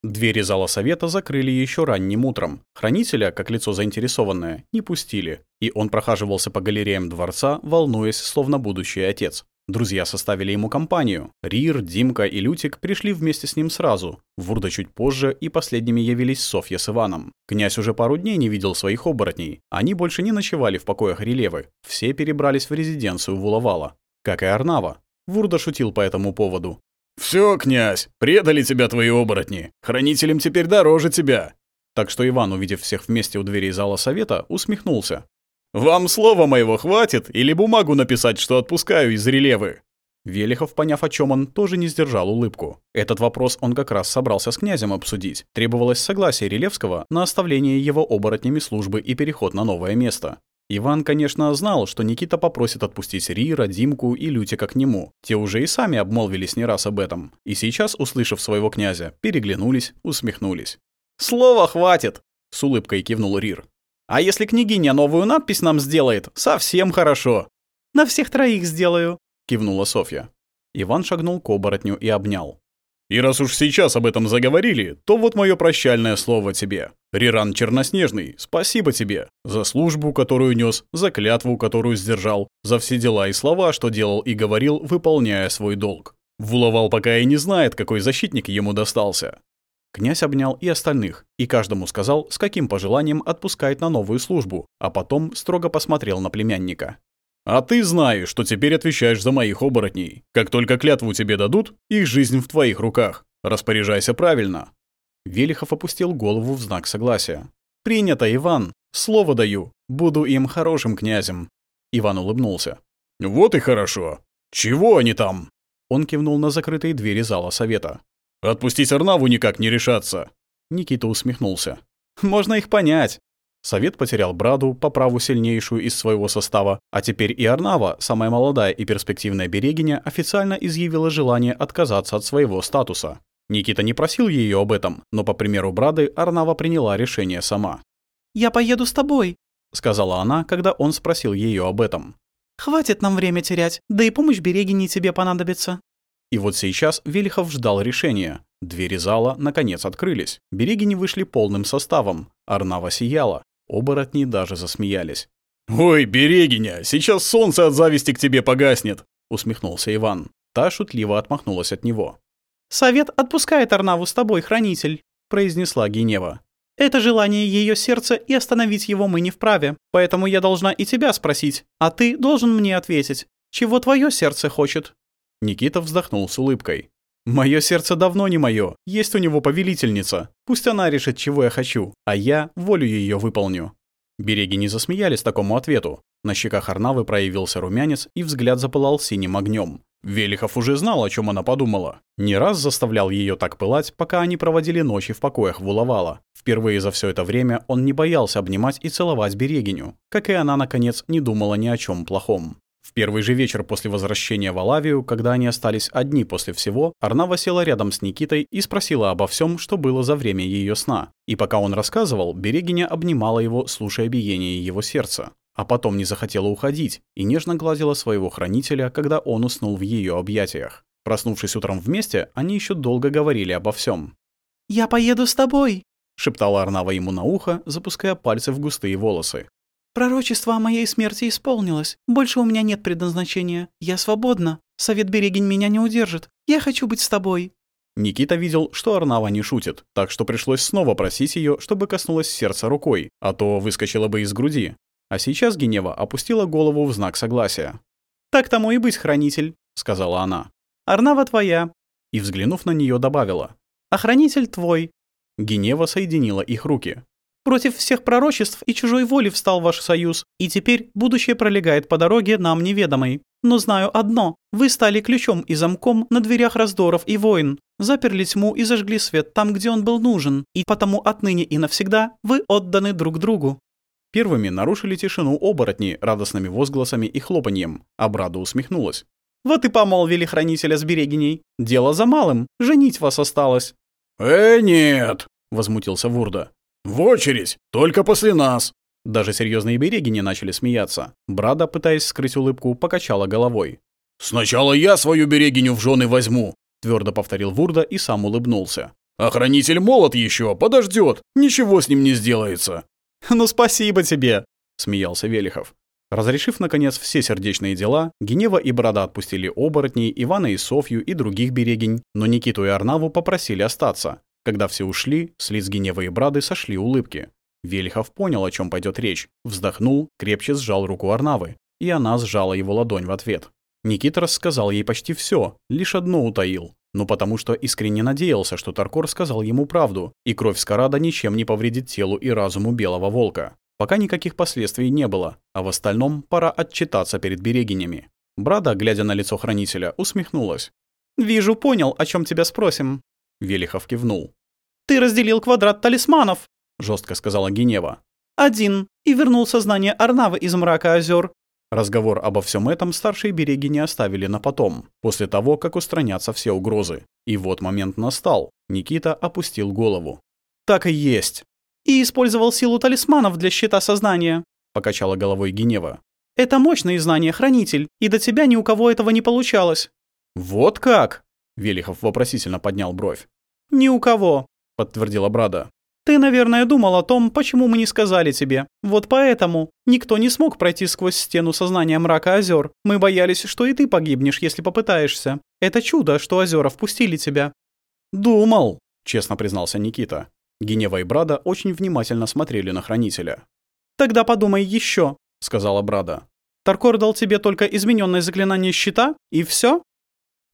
Двери зала совета закрыли еще ранним утром. Хранителя, как лицо заинтересованное, не пустили, и он прохаживался по галереям дворца, волнуясь, словно будущий отец. Друзья составили ему компанию. Рир, Димка и Лютик пришли вместе с ним сразу. Вурда чуть позже, и последними явились Софья с Иваном. Князь уже пару дней не видел своих оборотней. Они больше не ночевали в покоях релевы. Все перебрались в резиденцию Вулавала. Как и Арнава. Вурда шутил по этому поводу. «Все, князь, предали тебя твои оборотни. Хранителем теперь дороже тебя». Так что Иван, увидев всех вместе у дверей зала совета, усмехнулся. «Вам слова моего хватит или бумагу написать, что отпускаю из релевы?» Велихов, поняв, о чем он, тоже не сдержал улыбку. Этот вопрос он как раз собрался с князем обсудить. Требовалось согласие Релевского на оставление его оборотнями службы и переход на новое место. Иван, конечно, знал, что Никита попросит отпустить Рира, Димку и Лютика к нему. Те уже и сами обмолвились не раз об этом. И сейчас, услышав своего князя, переглянулись, усмехнулись. «Слова хватит!» — с улыбкой кивнул Рир. «А если княгиня новую надпись нам сделает, совсем хорошо!» «На всех троих сделаю!» — кивнула Софья. Иван шагнул к оборотню и обнял. И раз уж сейчас об этом заговорили, то вот мое прощальное слово тебе. Риран Черноснежный, спасибо тебе за службу, которую нес, за клятву, которую сдержал, за все дела и слова, что делал и говорил, выполняя свой долг. Вуловал пока и не знает, какой защитник ему достался. Князь обнял и остальных, и каждому сказал, с каким пожеланием отпускает на новую службу, а потом строго посмотрел на племянника. А ты знаешь, что теперь отвечаешь за моих оборотней. Как только клятву тебе дадут, их жизнь в твоих руках. Распоряжайся правильно». Велихов опустил голову в знак согласия. «Принято, Иван. Слово даю. Буду им хорошим князем». Иван улыбнулся. «Вот и хорошо. Чего они там?» Он кивнул на закрытые двери зала совета. «Отпустить Арнаву никак не решаться». Никита усмехнулся. «Можно их понять. Совет потерял Браду по праву сильнейшую из своего состава, а теперь и Арнава, самая молодая и перспективная берегиня, официально изъявила желание отказаться от своего статуса. Никита не просил ее об этом, но по примеру Брады Арнава приняла решение сама. «Я поеду с тобой», — сказала она, когда он спросил ее об этом. «Хватит нам время терять, да и помощь берегини тебе понадобится». И вот сейчас Велихов ждал решения. Двери зала, наконец, открылись. Берегини вышли полным составом. Арнава сияла. Оборотни даже засмеялись. «Ой, Берегиня, сейчас солнце от зависти к тебе погаснет!» — усмехнулся Иван. Та шутливо отмахнулась от него. «Совет отпускает Арнаву с тобой, хранитель», — произнесла Генева. «Это желание ее сердца, и остановить его мы не вправе. Поэтому я должна и тебя спросить, а ты должен мне ответить, чего твое сердце хочет?» Никита вздохнул с улыбкой. Мое сердце давно не мое, есть у него повелительница. Пусть она решит, чего я хочу, а я волю ее выполню». Береги не засмеялись такому ответу. На щеках Арнавы проявился румянец, и взгляд запылал синим огнем. Велихов уже знал, о чем она подумала. Не раз заставлял ее так пылать, пока они проводили ночи в покоях Вуловала. Впервые за все это время он не боялся обнимать и целовать Берегиню, как и она, наконец, не думала ни о чем плохом. В первый же вечер после возвращения в Алавию, когда они остались одни после всего, Арнава села рядом с Никитой и спросила обо всем, что было за время ее сна. И пока он рассказывал, Берегиня обнимала его, слушая биение его сердца. А потом не захотела уходить и нежно гладила своего хранителя, когда он уснул в ее объятиях. Проснувшись утром вместе, они еще долго говорили обо всем. «Я поеду с тобой!» — шептала Арнава ему на ухо, запуская пальцы в густые волосы. Пророчество о моей смерти исполнилось. Больше у меня нет предназначения. Я свободна. Совет Берегинь меня не удержит. Я хочу быть с тобой». Никита видел, что Арнава не шутит, так что пришлось снова просить ее, чтобы коснулась сердца рукой, а то выскочила бы из груди. А сейчас Генева опустила голову в знак согласия. «Так тому и быть, хранитель», — сказала она. «Арнава твоя». И, взглянув на нее, добавила. «А хранитель твой». Генева соединила их руки. Против всех пророчеств и чужой воли встал ваш союз, и теперь будущее пролегает по дороге нам неведомой. Но знаю одно, вы стали ключом и замком на дверях раздоров и войн, заперли тьму и зажгли свет там, где он был нужен, и потому отныне и навсегда вы отданы друг другу». Первыми нарушили тишину оборотни радостными возгласами и хлопаньем. Абрада усмехнулась. «Вот и помолвили хранителя с берегиней. Дело за малым, женить вас осталось». «Э, нет!» — возмутился Вурда. «В очередь! Только после нас!» Даже серьезные берегини начали смеяться. Брада, пытаясь скрыть улыбку, покачала головой. «Сначала я свою берегиню в жены возьму!» Твердо повторил Вурда и сам улыбнулся. «Охранитель молот еще, подождет, ничего с ним не сделается!» «Ну спасибо тебе!» — смеялся Велихов. Разрешив, наконец, все сердечные дела, Генева и Брада отпустили оборотней, Ивана и Софью и других берегинь, но Никиту и Арнаву попросили остаться. Когда все ушли, вслед с Геневой и брады сошли улыбки. Вельхов понял, о чем пойдет речь, вздохнул, крепче сжал руку Арнавы, и она сжала его ладонь в ответ. Никита рассказал ей почти все, лишь одно утаил. но потому что искренне надеялся, что Таркор сказал ему правду, и кровь Скарада ничем не повредит телу и разуму Белого Волка. Пока никаких последствий не было, а в остальном пора отчитаться перед берегинями. Брада, глядя на лицо хранителя, усмехнулась. «Вижу, понял, о чем тебя спросим. Велихов кивнул. «Ты разделил квадрат талисманов», — жестко сказала Генева. «Один. И вернул сознание Арнавы из мрака озер». Разговор обо всем этом старшие береги не оставили на потом, после того, как устранятся все угрозы. И вот момент настал. Никита опустил голову. «Так и есть». «И использовал силу талисманов для щита сознания», — покачала головой Генева. «Это мощное знание, Хранитель, и до тебя ни у кого этого не получалось». «Вот как!» Велихов вопросительно поднял бровь. «Ни у кого», — подтвердила Брада. «Ты, наверное, думал о том, почему мы не сказали тебе. Вот поэтому никто не смог пройти сквозь стену сознания мрака озер. Мы боялись, что и ты погибнешь, если попытаешься. Это чудо, что озера впустили тебя». «Думал», — честно признался Никита. Генева и Брада очень внимательно смотрели на хранителя. «Тогда подумай еще», — сказала Брада. «Таркор дал тебе только измененное заклинание щита, и все?»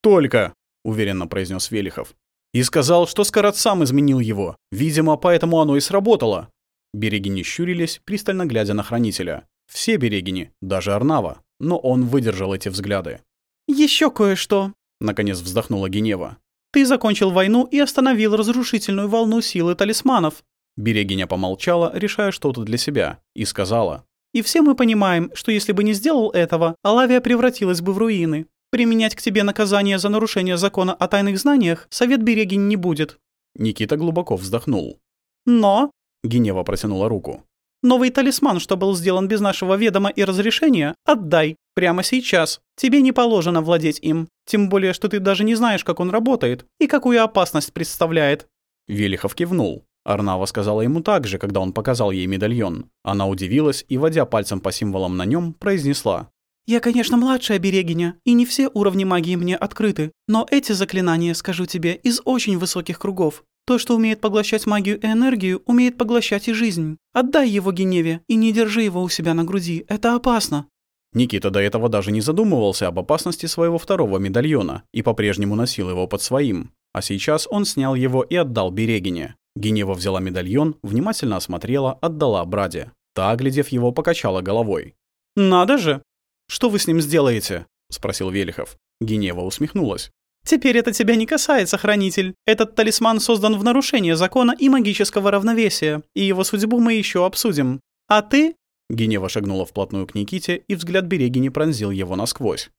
«Только», уверенно произнес Велихов. И сказал, что Скорот сам изменил его. Видимо, поэтому оно и сработало. Берегини щурились, пристально глядя на хранителя. Все берегини, даже Арнава. Но он выдержал эти взгляды. Еще кое-что», — наконец вздохнула Генева. «Ты закончил войну и остановил разрушительную волну силы талисманов». Берегиня помолчала, решая что-то для себя, и сказала. «И все мы понимаем, что если бы не сделал этого, Алавия превратилась бы в руины. Применять к тебе наказание за нарушение закона о тайных знаниях совет Берегин не будет». Никита глубоко вздохнул. «Но...» — Генева протянула руку. «Новый талисман, что был сделан без нашего ведома и разрешения, отдай. Прямо сейчас. Тебе не положено владеть им. Тем более, что ты даже не знаешь, как он работает и какую опасность представляет». Велихов кивнул. Арнава сказала ему так же, когда он показал ей медальон. Она удивилась и, водя пальцем по символам на нем, произнесла я, конечно, младшая Берегиня, и не все уровни магии мне открыты, но эти заклинания, скажу тебе, из очень высоких кругов. То, что умеет поглощать магию и энергию, умеет поглощать и жизнь. Отдай его Геневе и не держи его у себя на груди, это опасно». Никита до этого даже не задумывался об опасности своего второго медальона и по-прежнему носил его под своим. А сейчас он снял его и отдал Берегине. Генева взяла медальон, внимательно осмотрела, отдала Браде. Та, глядев его, покачала головой. «Надо же! «Что вы с ним сделаете?» — спросил Велихов. Генева усмехнулась. «Теперь это тебя не касается, Хранитель. Этот талисман создан в нарушение закона и магического равновесия, и его судьбу мы еще обсудим. А ты...» Генева шагнула вплотную к Никите, и взгляд Берегини пронзил его насквозь.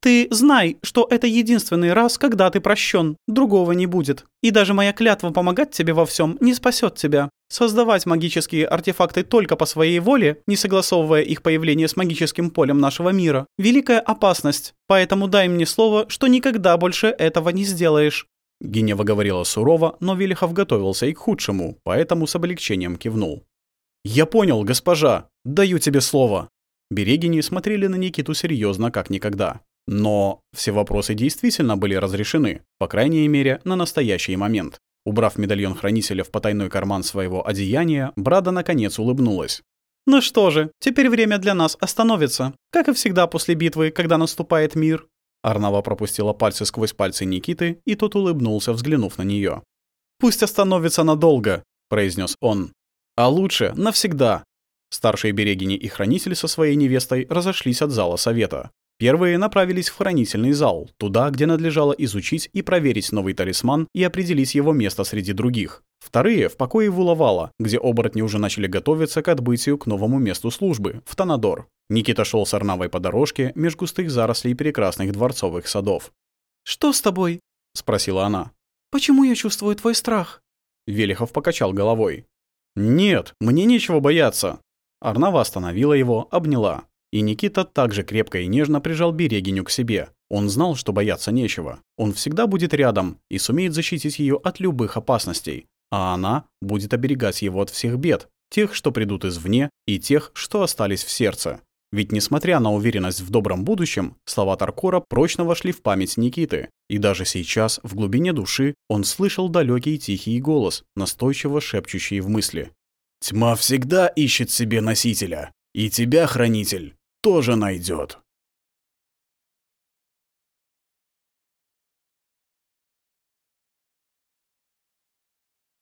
Ты знай, что это единственный раз, когда ты прощен, другого не будет. И даже моя клятва помогать тебе во всем не спасет тебя. Создавать магические артефакты только по своей воле, не согласовывая их появление с магическим полем нашего мира, великая опасность, поэтому дай мне слово, что никогда больше этого не сделаешь». Гинева говорила сурово, но Велихов готовился и к худшему, поэтому с облегчением кивнул. «Я понял, госпожа. Даю тебе слово». Берегини смотрели на Никиту серьезно, как никогда. Но все вопросы действительно были разрешены, по крайней мере, на настоящий момент. Убрав медальон хранителя в потайной карман своего одеяния, Брада наконец улыбнулась. «Ну что же, теперь время для нас остановится, как и всегда после битвы, когда наступает мир». Арнава пропустила пальцы сквозь пальцы Никиты, и тот улыбнулся, взглянув на нее. «Пусть остановится надолго», — произнес он. «А лучше навсегда». Старшие берегини и хранитель со своей невестой разошлись от зала совета. Первые направились в хранительный зал, туда, где надлежало изучить и проверить новый талисман и определить его место среди других. Вторые — в покое Вулавала, где оборотни уже начали готовиться к отбытию к новому месту службы — в Танадор. Никита шел с Арнавой по дорожке меж густых зарослей прекрасных дворцовых садов. «Что с тобой?» — спросила она. «Почему я чувствую твой страх?» Велихов покачал головой. «Нет, мне нечего бояться!» Арнава остановила его, обняла. И Никита также крепко и нежно прижал Берегиню к себе. Он знал, что бояться нечего. Он всегда будет рядом и сумеет защитить ее от любых опасностей. А она будет оберегать его от всех бед, тех, что придут извне, и тех, что остались в сердце. Ведь несмотря на уверенность в добром будущем, слова Таркора прочно вошли в память Никиты. И даже сейчас, в глубине души, он слышал далекий тихий голос, настойчиво шепчущий в мысли. «Тьма всегда ищет себе носителя. И тебя, хранитель, тоже найдет.